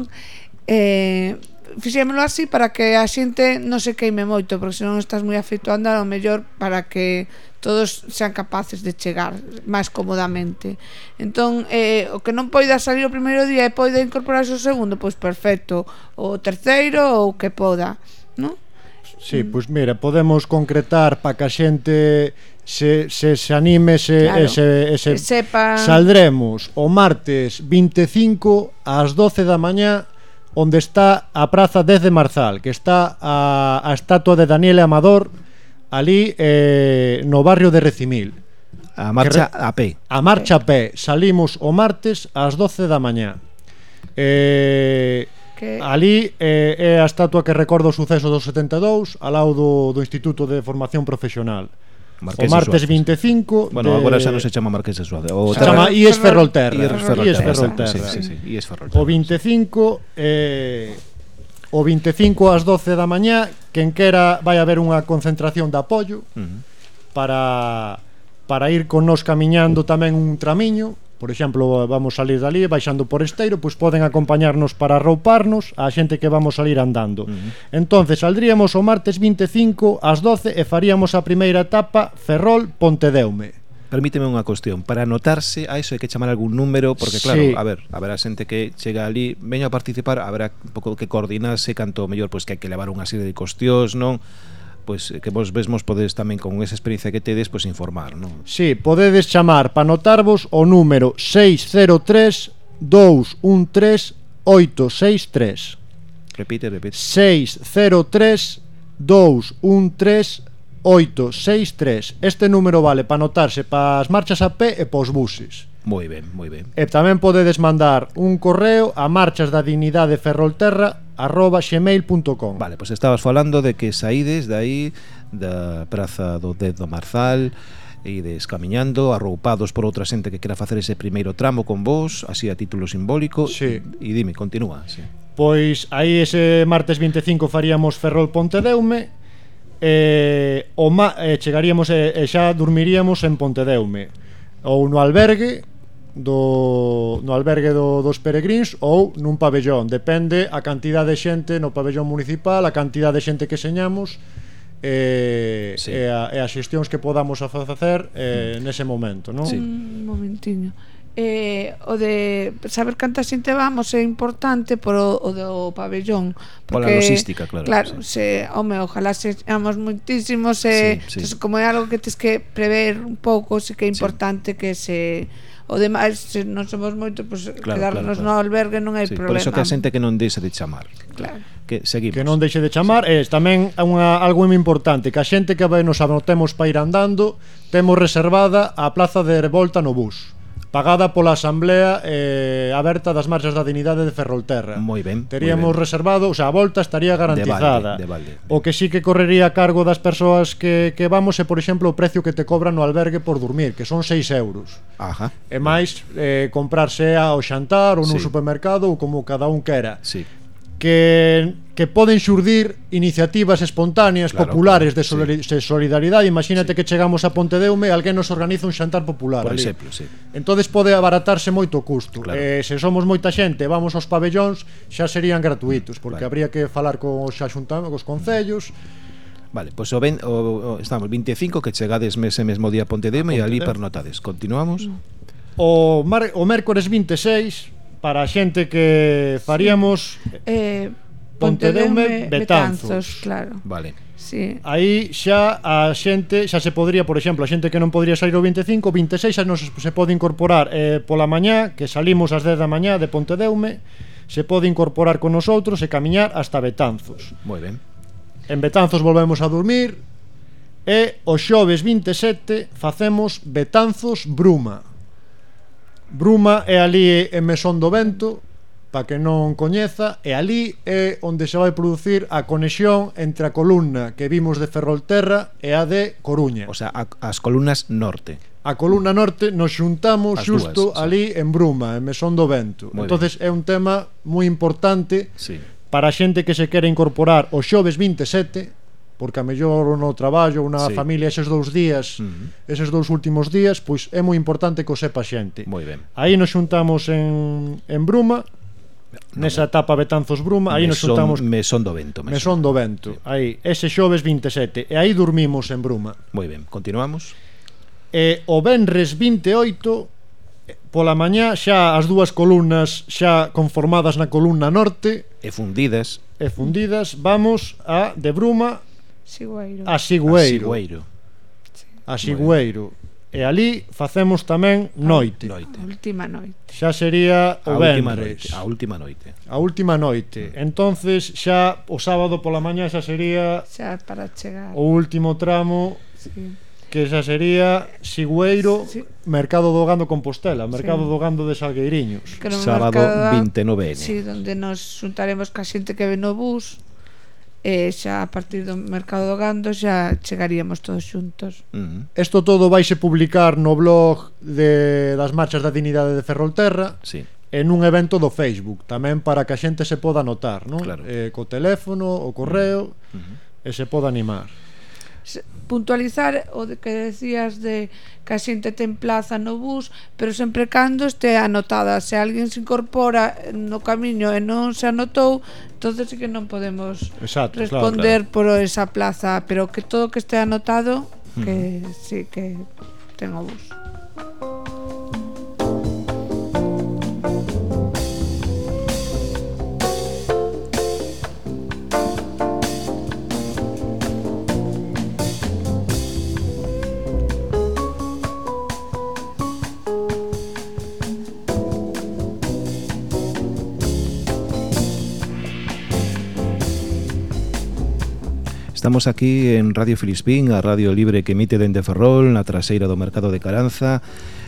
eh, fixémolo así para que a xente non se queime moito porque senón estás moi afeito a andar ao mellor para que todos sean capaces de chegar máis cómodamente entón, eh, o que non poida salir o primeiro día e poida incorporarse o segundo pois perfecto, o terceiro ou que poda non? Sí, pois mira, podemos concretar para que a xente se, se, se anime se, claro, se, se, se sepa... Saldremos o martes 25 ás 12 da mañá onde está a Praza 10 de Marzal, que está a, a estatua de Daniel Amador ali eh, no barrio de Recimil. A marcha a pé. A marcha a pé. Salimos o martes ás 12 da mañá. Eh que... Alí eh, é a estatua que recorda o suceso dos 72 Al lado do, do Instituto de Formación Profesional Marqués o martes 25 de... Bueno, agora xa non se chama Marqués de Suárez o Se chama IES Ferrolterra IES Ferrolterra, Ferrolterra. Sí, sí, sí, IES Ferrolterra O 25 eh, O 25 ás 12 da mañá Quen quera vai haber unha concentración de apoio uh -huh. Para Para ir con nos camiñando tamén un tramiño Por exemplo, vamos salir dali baixando por Esteiro, pois poden acompañarnos para rouparnos a xente que vamos salir andando. Uh -huh. Entonces, saldríamos o martes 25 ás 12 e faríamos a primeira etapa Ferrol-Pontedeume. Permíteme unha cuestión, para anotarse a eso hai que chamar algún número porque claro, sí. a ver, haberá xente que chega ali, veño a participar, haberá un pouco que coordinarse canto mellor, pois que hai que levar unha serie de cuestións, non? pois que vos mesmos podedes tamén con esa experiencia que tedes pois informar, non? Si, sí, podedes chamar para notarvos o número 603 213 863. Repite, repite. 603 213 863. Este número vale para notarse para as marchas a pé e para os buses. Moi ben, moi ben. E tamén podedes mandar un correo a marchas da dignidade ferrolterra arroba gmail.com Vale, pois pues estabas falando de que saídes de aí da Praza do Dedo Marzal e ides camiñando, arroupados por outra xente que quera facer ese primeiro tramo con vos, así a título simbólico. Sí. E dime, continúa. Sí. Pois aí ese martes 25 faríamos Ferrol Pontedeume e eh, o ma, eh, chegaríamos e eh, xa dormiríamos en Pontedeume ou no albergue do, no albergue do, dos peregrins ou nun pabellón. Depende a cantidad de xente no pabellón municipal, a cantidad de xente que señamos e, sí. e, a, e as xestións que podamos a facer eh, mm. nese momento. Non? Sí. Un momentiño. Eh, o de saber canta xente vamos é importante por o, o do pabellón porque, Pola logística, claro, claro sí. se, home, ojalá seamos moitísimos e, sí, sí. Entonces, como é algo que tens que prever un pouco, se que é importante sí. que se o demais se non somos moito pois pues, claro, quedarnos claro, claro. no albergue non hai sí, problema. por iso que a xente que non deixa de chamar. Claro. Que seguimos. Que non deixe de chamar sí. é tamén unha, algo moi importante que a xente que vai nos anotemos para ir andando temos reservada a plaza de revolta no bus pagada pola Asamblea eh, Aberta das Marchas da Dignidade de Ferrolterra. Moi ben. Teríamos ben. reservado, o sea, a volta estaría garantizada. De balde, de balde. O que sí que correría a cargo das persoas que, que vamos é, por exemplo, o precio que te cobran no albergue por dormir, que son 6 euros. Ajá. E máis, eh, comprarse ao xantar ou nun sí. supermercado ou como cada un quera. Sí que que poden xurdir iniciativas espontáneas claro, populares de solidaridade, Sí. Imagínate sí. que chegamos a Pontedeume e alguén nos organiza un xantar popular Por exemplo, sí. Entonces pode abaratarse moito o custo. Claro. Eh, se somos moita xente, vamos aos pabellóns, xa serían gratuitos, porque vale. habría que falar cos xa cos concellos. Vale, pois pues o, ben, o, o estamos 25 que chegades ese mesmo día a Pontedeume e ali pernotades. Continuamos. O, mar, o mércores 26 para a xente que faríamos sí. eh, Pontedeume, Betanzos. Betanzos, claro. Vale. Sí. Aí xa a xente, xa se podría, por exemplo, a xente que non podría sair o 25, 26 xa non se, se pode incorporar eh, pola mañá, que salimos ás 10 da mañá de Pontedeume, se pode incorporar con nosotros e camiñar hasta Betanzos. Moi ben. En Betanzos volvemos a dormir e o xoves 27 facemos Betanzos Bruma. Bruma é ali en Mesón do Vento, para que non coñeza, e ali é onde se vai producir a conexión entre a columna que vimos de Ferrolterra e a de Coruña. O sea, a, as columnas norte. A columna norte nos xuntamos as xusto dúas, ali en Bruma, en Mesón do Vento. Muy entonces bien. é un tema moi importante sí. para a xente que se quere incorporar o xoves 27 porque a mellor no traballo, unha sí. familia, eses dous días, uh -huh. eses dous últimos días, pois é moi importante que o sepa xente. Moi ben. Aí nos xuntamos en, en Bruma, no, nesa etapa Betanzos Bruma, aí nos xuntamos Mesón do Vento, Mesón, mesón do Vento. Sí. Aí ese xoves 27 e aí dormimos en Bruma. Moi ben, continuamos. E o venres 28 pola mañá xa as dúas columnas xa conformadas na columna norte e fundidas e fundidas vamos a de Bruma Xigüeiro. A Xigüeiro. A Xigüeiro. Sí. A Xigüeiro. E ali facemos tamén noite. A noite. A última noite. Xa sería o a vendres. Última noite. A última noite. A última noite. Mm. Entonces xa o sábado pola mañá xa sería xa para chegar. O último tramo. Sí. Que xa sería Sigüeiro, sí. Mercado do Gando Compostela, Mercado sí. do Gando de Salgueiriños. Sábado mercado, 29N. Sí, donde nos xuntaremos ca xente que ven no bus e xa a partir do mercado do gando xa chegaríamos todos xuntos. Mm. Isto uh todo vaise publicar no blog de das marchas da dignidade de Ferrolterra. Sí en un evento do Facebook, tamén para que a xente se poda anotar, non? Claro. Eh, co teléfono, o correo, mm. e se poda animar puntualizar o de que decías de que a xente ten plaza no bus, pero sempre cando este anotada. Se alguén se incorpora eh, no camiño e non se anotou, entonces sí que non podemos Exacto, responder claro, claro. por esa plaza, pero que todo que este anotado, que mm. sí que ten o bus. Estamos aquí en Radio Filispín, a radio libre que emite dende Ferrol, na traseira do mercado de Caranza.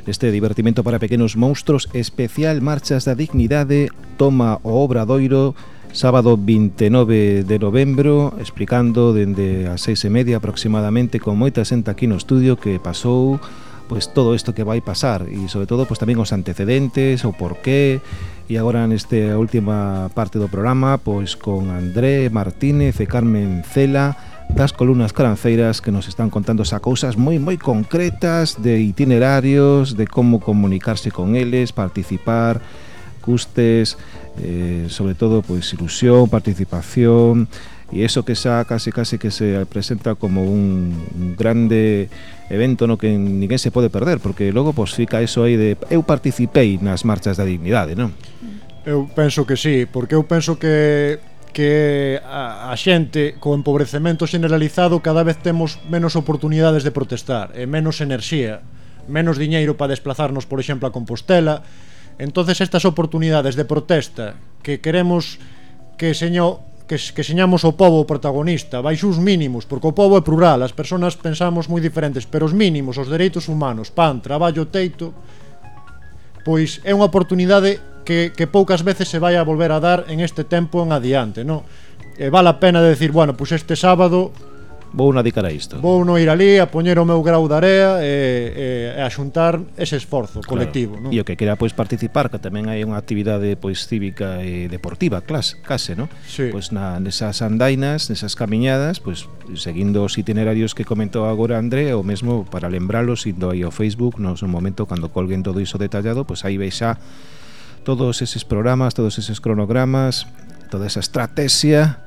Este divertimento para pequenos monstruos especial Marchas da Dignidade toma o Obradoiro sábado 29 de novembro explicando dende as seis e media aproximadamente con moita xente aquí no estudio que pasou pois todo isto que vai pasar e sobre todo pois tamén os antecedentes, o porqué e agora neste última parte do programa pois con André Martínez e Carmen Cela das columnas caranceiras que nos están contando xa cousas moi moi concretas de itinerarios, de como comunicarse con eles, participar, custes, eh, sobre todo pois ilusión, participación, e eso que xa case case que se presenta como un, un grande evento no que ninguén se pode perder, porque logo pois fica eso aí de eu participei nas marchas da dignidade, non? Eu penso que sí, porque eu penso que que a, a xente co empobrecemento generalizado cada vez temos menos oportunidades de protestar e menos enerxía, menos diñeiro para desplazarnos, por exemplo, a Compostela. Entonces estas oportunidades de protesta que queremos que señor que, que señamos o povo protagonista, baixo os mínimos, porque o povo é plural, as persoas pensamos moi diferentes, pero os mínimos, os dereitos humanos, pan, traballo, teito, pois é unha oportunidade que, que poucas veces se vai a volver a dar en este tempo en adiante, non? E vale a pena de decir, bueno, pois este sábado vou na dedicar a isto. Vou no ir ali a poñer o meu grau de area e, e, e a xuntar ese esforzo colectivo. Claro. Non? E o que quera pois participar, que tamén hai unha actividade pois cívica e deportiva, clase, case, non? Sí. Pois na, nesas andainas, nesas camiñadas, pois seguindo os itinerarios que comentou agora André, o mesmo para lembralos, indo aí ao Facebook, no seu momento, cando colguen todo iso detallado, pois aí veis xa todos eses programas, todos eses cronogramas, toda esa estrategia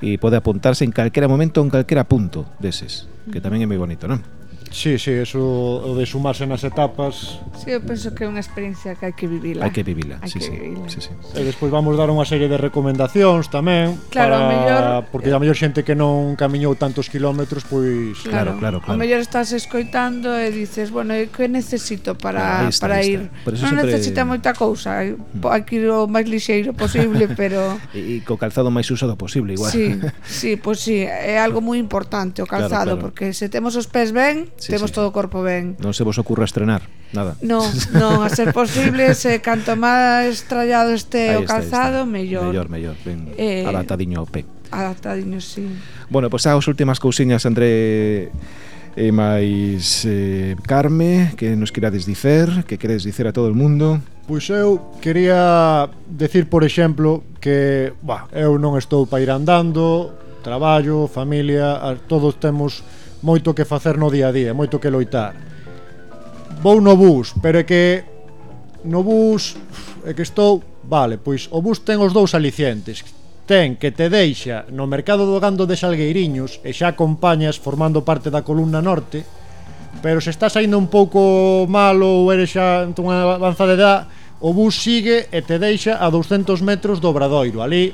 e pode apuntarse en calquera momento en calquera punto deses, que tamén é moi bonito, non? Sí, sí, eso o de sumarse nas etapas. Sí, eu penso que é unha experiencia que hai que vivila. Hai que vivila, hai sí, que sí, vivila. sí, sí. E despois vamos dar unha serie de recomendacións tamén claro, para mellor, porque a mellor xente que non camiñou tantos kilómetros, pois Claro, claro, claro. A mellor estás escoitando e dices, bueno, que necesito para claro, está, para ir? Non sempre... necesita moita cousa, mm. hai que ir o máis lixeiro posible, pero e, e co calzado máis usado posible igual. Sí, sí, pois pues sí, é algo moi importante o calzado claro, claro. porque se temos os pés ben, sí, temos sí. todo o corpo ben. Non se vos ocurra estrenar, nada. Non, non, a ser posible, se canto máis trallado este aí o está, calzado, está. mellor. Mellor, mellor, ben eh, adaptadiño ao pé. Adaptadiño, sí. Bueno, pois pues, as últimas cousiñas entre e máis eh, Carme, que nos querades dicer, que queredes dicer a todo o mundo? Pois eu quería decir, por exemplo, que bah, eu non estou para ir andando, traballo, familia, todos temos moito que facer no día a día, moito que loitar. Vou no bus, pero é que no bus é que estou, vale, pois o bus ten os dous alicientes. Ten que te deixa no mercado do gando de Salgueiriños e xa acompañas formando parte da columna norte, pero se estás saindo un pouco malo ou eres xa entón unha avanzada edad, o bus sigue e te deixa a 200 metros do Obradoiro. Ali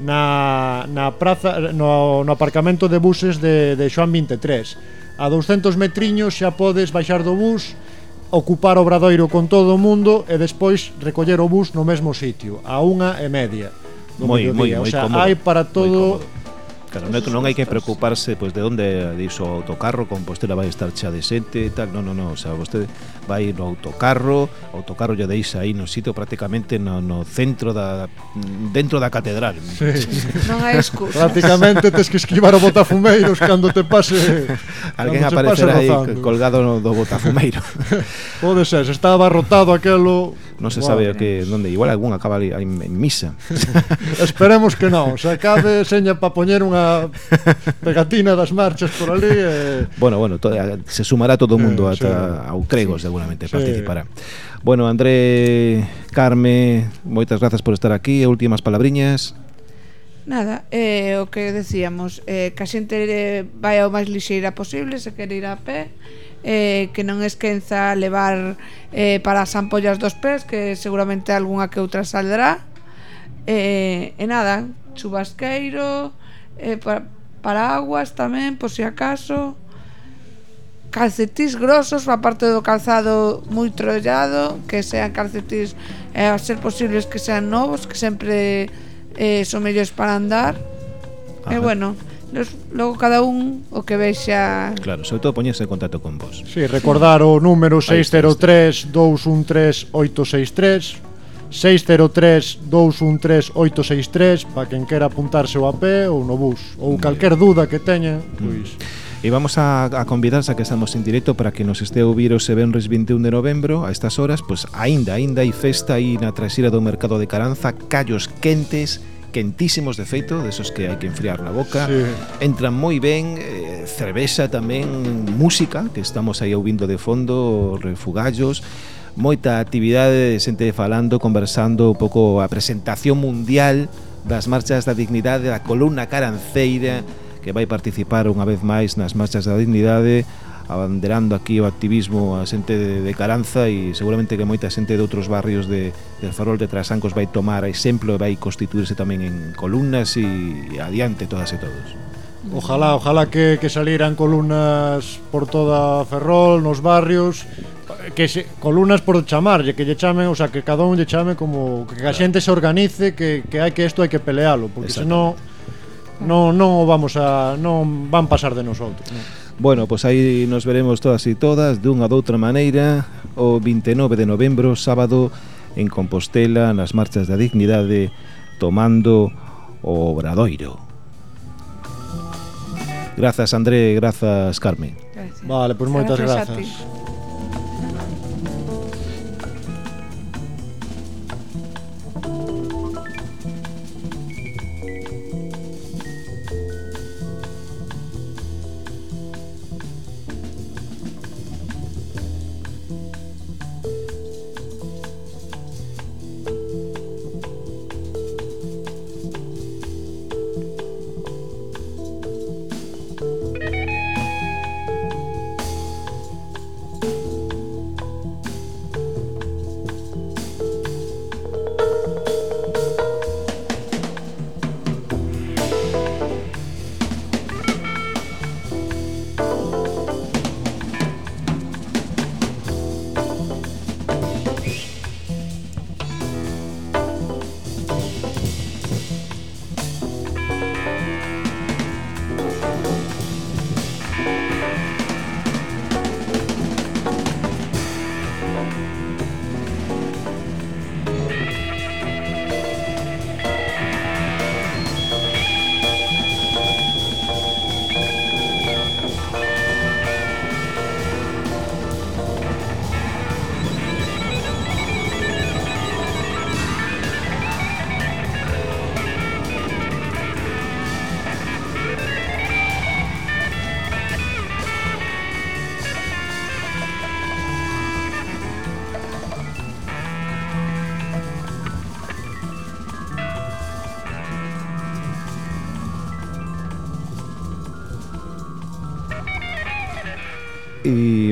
na, na praza no, no aparcamento de buses de, de Xoan 23 a 200 metriños xa podes baixar do bus ocupar o bradoiro con todo o mundo e despois recoller o bus no mesmo sitio a unha e media do moi, mediodía. Moi, moi o sea, cómodo, hai para todo Claro, non, non hai que preocuparse pois, de onde diso o autocarro, Compostela vai estar xa de xente e tal, non, non, non, o sea, vostede vai no autocarro, o autocarro lle deixa aí no sitio prácticamente no, no centro da dentro da catedral. Sí. non hai excusa. Prácticamente tes que esquivar o botafumeiros cando te pase. Alguén aparecerá aí colgado no, do botafumeiro. Pode ser, se está abarrotado aquelo. Non se wow. sabe que onde igual algún acaba ali en, en misa. Esperemos que non, se acabe seña para poñer unha pegatina das marchas por ali e... Bueno, bueno, to, se sumará todo o mundo eh, ata sí. ao Cregos seguramente sí. participará. Bueno, André, Carme, moitas grazas por estar aquí. E últimas palabriñas. Nada, eh, o que decíamos eh, que a xente eh, vai ao máis lixeira posible se quere ir a pé eh, que non esquenza levar eh, para as ampollas dos pés que seguramente algunha que outra saldrá. Eh, e nada, chubasqueiro eh, para, paraguas tamén, por se si acaso. Calcetís grosos a parte do calzado moi trollado que sean calcetís eh, a ser posibles que sean novos que sempre eh, son mellores para andar. Ajá. e bueno los, logo cada un o que vexa. Claro, sobre todo poñerse en contacto con vos. Si, sí, recordar o número 603 213 863 603-213-863 para quen quera apuntarse o a pé ou no bus ou calquer dúda que teña pois... E vamos a, a convidarse a que estamos en directo para que nos este a ouvir o Sebenres 21 de novembro a estas horas, pois aínda, aínda hai festa aí na traseira do mercado de Caranza, callos quentes, quentísimos de feito, desos que hai que enfriar na boca. Sí. Entran moi ben, eh, cervexa tamén, música, que estamos aí ouvindo de fondo, refugallos moita actividade de xente falando, conversando un pouco a presentación mundial das marchas da dignidade da columna caranceira que vai participar unha vez máis nas marchas da dignidade abanderando aquí o activismo a xente de, de Caranza e seguramente que moita xente de outros barrios de, del farol de Trasancos vai tomar exemplo e vai constituirse tamén en columnas e, e adiante todas e todos. Ojalá, ojalá que, que salieran columnas por toda Ferrol, nos barrios, que se, columnas por chamarlle, que lle chamen, o sea, que cada un lle chame como que a xente se organice, que, que hai que isto hai que pelealo, porque senón non non vamos a non van pasar de nosotros. Non? Bueno, pois pues aí nos veremos todas e todas dunha doutra maneira o 29 de novembro, sábado en Compostela, nas marchas da dignidade tomando o Obradoiro. Grazas André, grazas Carmen. Gracias. Vale, pois pues moitas grazas.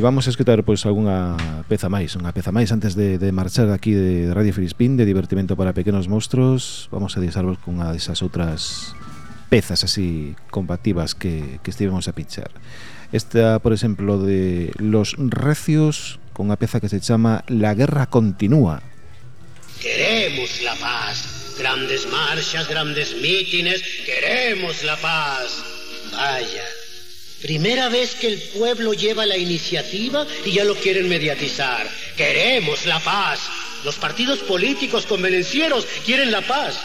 vamos a escutar pois algunha peza máis, unha peza máis antes de, de marchar aquí de Radio Filispín de divertimento para pequenos monstruos. Vamos a deixarvos cunha desas outras pezas así combativas que, que estivemos a pinchar. Esta, por exemplo, de Los Recios, con unha peza que se chama La Guerra Continúa. Queremos la paz, grandes marchas, grandes mítines, queremos la paz. Vaya. Primera vez que el pueblo lleva la iniciativa y ya lo quieren mediatizar. Queremos la paz. Los partidos políticos convenencieros quieren la paz.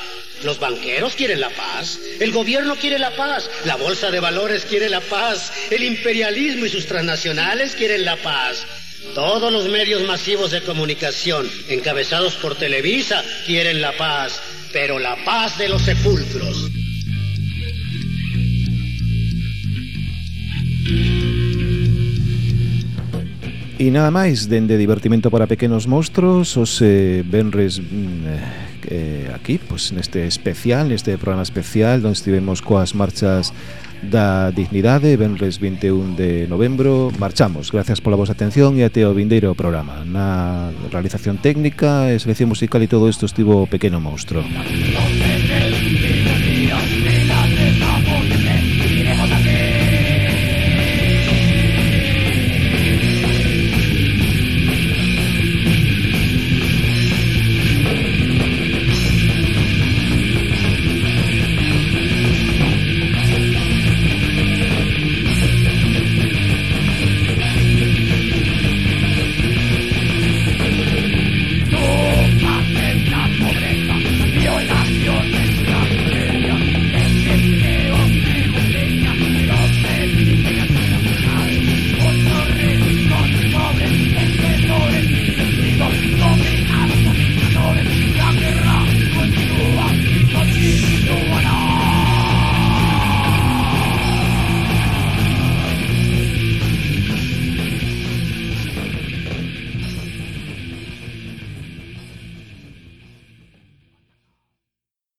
Los banqueros quieren la paz, el gobierno quiere la paz, la bolsa de valores quiere la paz, el imperialismo y sus transnacionales quieren la paz. Todos los medios masivos de comunicación, encabezados por Televisa, quieren la paz, pero la paz de los sepulcros. E nada máis, dende divertimento para pequenos monstruos, os eh, Benres mm, eh, eh aquí, pues, neste especial, neste programa especial, onde estivemos coas marchas da dignidade, Benres 21 de novembro. Marchamos, gracias pola vosa atención e até o vindeiro programa. Na realización técnica, selección musical e todo isto estivo Pequeno Monstro. Música